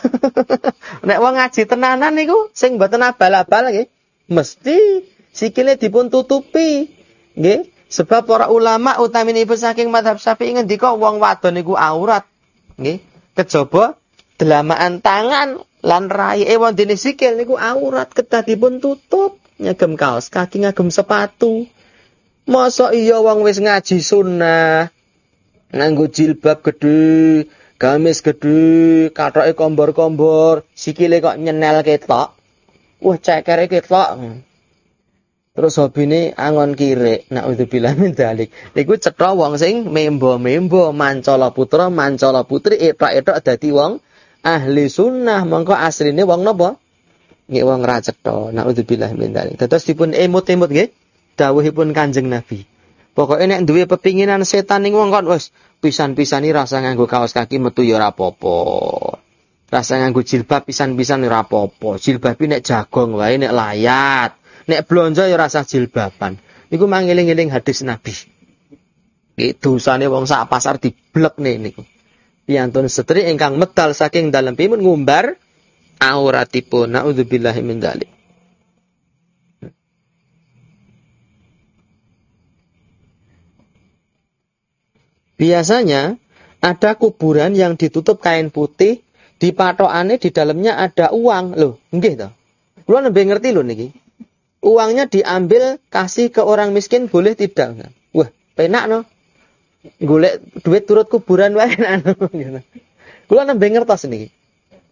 nek wong ngaji tenanan niku sing mboten abal-abal nggih, mesti sikile dipun tutupi. Nggih, sebab para ulama utaminipun saking madhab Syafi'i ngendika wong wadon niku aurat. Nggih, kejaba delamaan tangan lan rai ewan dene sikil niku aurat kedah dipun tutup nyegem kaos kaki ngagem sepatu. Masa iya wong wis ngaji sunnah nganggo jilbab gede, gamis gede, kathoke kombor-kombor, sikile kok nyenel ketok. Wah, cekere ketok. Terus hobine angon kiri. Nauzubillah min dzalik. Iku cetha wong sing membo-membo, mancala putra, mancala putri, etok-etok dadi wong ahli sunnah. Mongko asline wong napa? Nggih wong ra cetha. Nauzubillah min dzalik. Dados dipun emut-emut nggih dawuhipun Kanjeng Nabi. Pokoke nek duwe pepinginan setan ning wong kon wis pisan-pisani rasa nganggo kaos kaki metu ya ora apa-apa. Rasa nganggo jilbab pisan-pisan ora apa-apa. Jilbab nek jagong wae nek layat. Nek blonjo ya rasa jilbaban. Niku mangiling-iling hadis Nabi. Iki dosane wong sak pasar diblekne niku. Piantun setri ingkang medal saking dalam pimun ngumbar auratipun. Nauzubillahi min dzalik. Biasanya ada kuburan yang ditutup kain putih, di patokane di dalamnya ada uang. Loh, nggih to. Kula lebih ngerti loh niki. Uangnya diambil kasih ke orang miskin boleh tidak? Wah, penak no. Golek duit turut kuburan wae anu gitu. Kula nembe ngertos niki.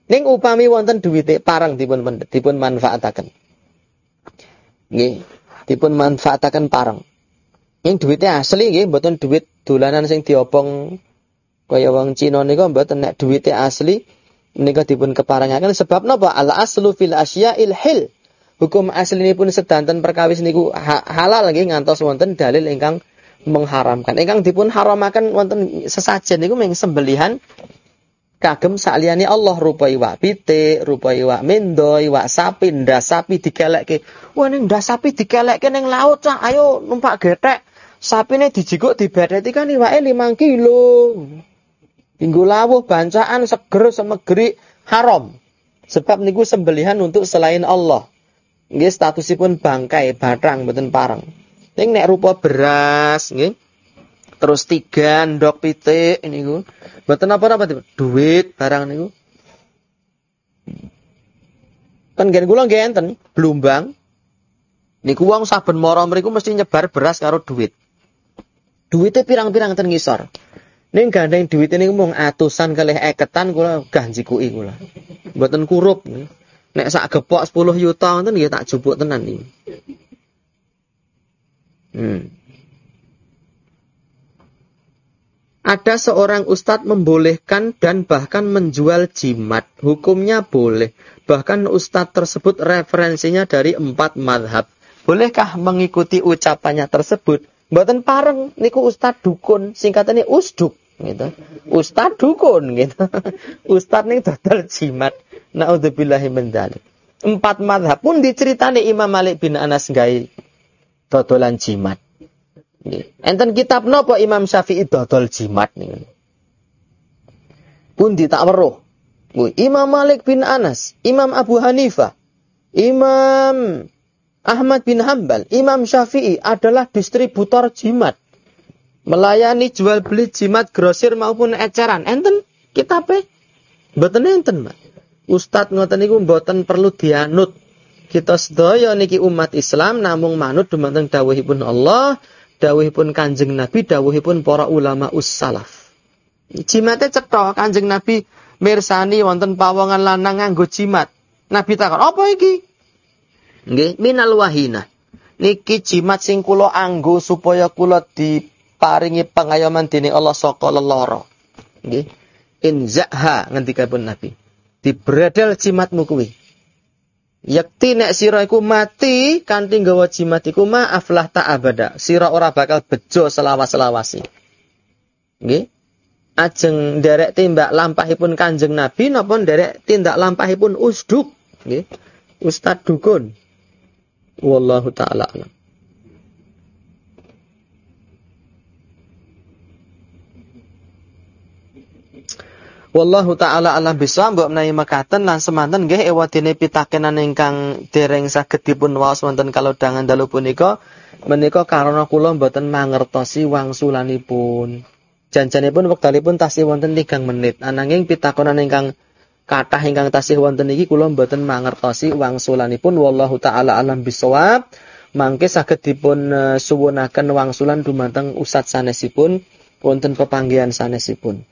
Ning upami wonten duwite parang dipun dipun manfaataken. Nggih, dipun manfaataken parang. Ning duitnya asli nggih mboten duit dolanan sing diopong kaya wong Cina niku mboten nek duwite asli nika dipun keparengaken sebab napa al aslu fil asya'il hil hukum asli ini pun sedanten perkawis niku ha halal nggih ngantos wonten dalil ingkang mengharamkan ingkang dipun haramaken wonten sesajen niku mung sembelihan kagem sakliyane Allah rupa iwak pitik, rupa iwak mendo, iwak sapi, ndas sapi digelekke. Wah ning ndas sapi digelekke ning laut cah, ayo numpak getek. Sapi ini dijikuk dibadati kan iwake 5 kilo. Minggu lawuh bancaan seger semegeri haram. Sebab niku sembelihan untuk selain Allah. Nggih statusipun bangkai, batang mboten parang. Ning nek rupa beras nggih. Terus tiga ndok pitik niku. Mboten apa-apa duit barang niku. Kan gen kula nggih enten, Blumbang. Niku wong saben mara mriku mesti nyebar beras karo duit. Duitnya pirang-pirang ten ngisor. Ning gandeng duit ini mung atusan kali eketan kula gah jikuki kula. Mboten kurup. Nek sak gepok 10 yuta ngoten nggih tak jupuk tenan iki. Hmm. Ada seorang ustadz membolehkan dan bahkan menjual jimat. Hukumnya boleh. Bahkan ustadz tersebut referensinya dari empat madhab. Bolehkah mengikuti ucapannya tersebut? Mboten pareng niku Ustad dukun, singkatannya usduk gitu. Ustad dukun gitu. Ustad ning dodol jimat. Naudzubillahi min dzalik. Empat madhab pun diceritani Imam Malik bin Anas gawe dodolan jimat. Enten kitab nopo Imam Syafi'i dodol jimat nih. Pun ditak weruh. Imam Malik bin Anas, Imam Abu Hanifah, Imam Ahmad bin Hambal, Imam Syafi'i adalah distributor jimat. Melayani jual beli jimat grosir maupun eceran. Enten kita pe? Mboten enten, Mbak. Ustadz ngoten niku mboten perlu dianut. Kita sedaya niki umat Islam namung manut dumateng dawuhipun Allah, dawuhipun Kanjeng Nabi, dawuhipun para ulama ussalaf. Jimate cetha Kanjeng Nabi mirsani wonten pawongan lanang nganggo jimat. Nabi takon, "Apa iki?" Nggih, minal wahina. Niki jimat sing kula anggo supaya kula diparingi pengayoman dening Allah saka lara. Nggih. Inzaha ngendikapun Nabi. Dibredel jimatmu kuwi. Yakti nek sira iku mati kanthi nggawa jimat iku maaflah tak abada. Sira ora bakal bejo selawas-selawasi. Nggih. Ajeng derek timbak lampahipun Kanjeng Nabi napa derek tindak lampahipun usduk, nggih. Ustad dukun. Wallahu taala alam. Wallahu taala alam bisa mbok menawi mekaten lan semanten nggih ewadene pitakenan ingkang dereng saged dipun waos wonten kalau dangan dalu punika. Menika karena kula mboten mangertosi wangsulanipun. Janjanipun wektalipun tasih wonten 3 menit. Ananging pitakonan ingkang kathah ingkang tasih wonten iki kula mboten mangertosi wangsulanipun. Wallahu taala alam bisawab. Mangke saged dipun uh, suwunaken wangsulan dumateng usat sanesipun. Wonten pepanggihan sanesipun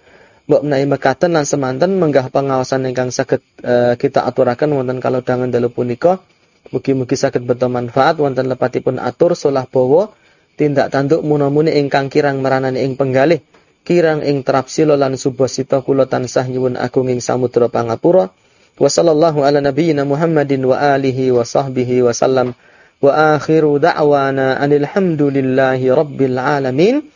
Mbok menawi mekaten lan semanten menggah pengawasan ingkang saged uh, kita aturaken wonten kalau dangan dalu punika. Mugi-mugi saged beto manfaat wonten lepatipun atur solah bawa tindak tanduk munamuni ingkang kirang meranani ing penggalih kirang ing terapsilo lan subasita kula tansah nyuwun agung ing samudra pangapura. Wa sallallahu ala nabiyyina Muhammadin wa alihi wa sahbihi wa sallam. Wa akhiru da'wana anil hamdulillahi rabbil alamin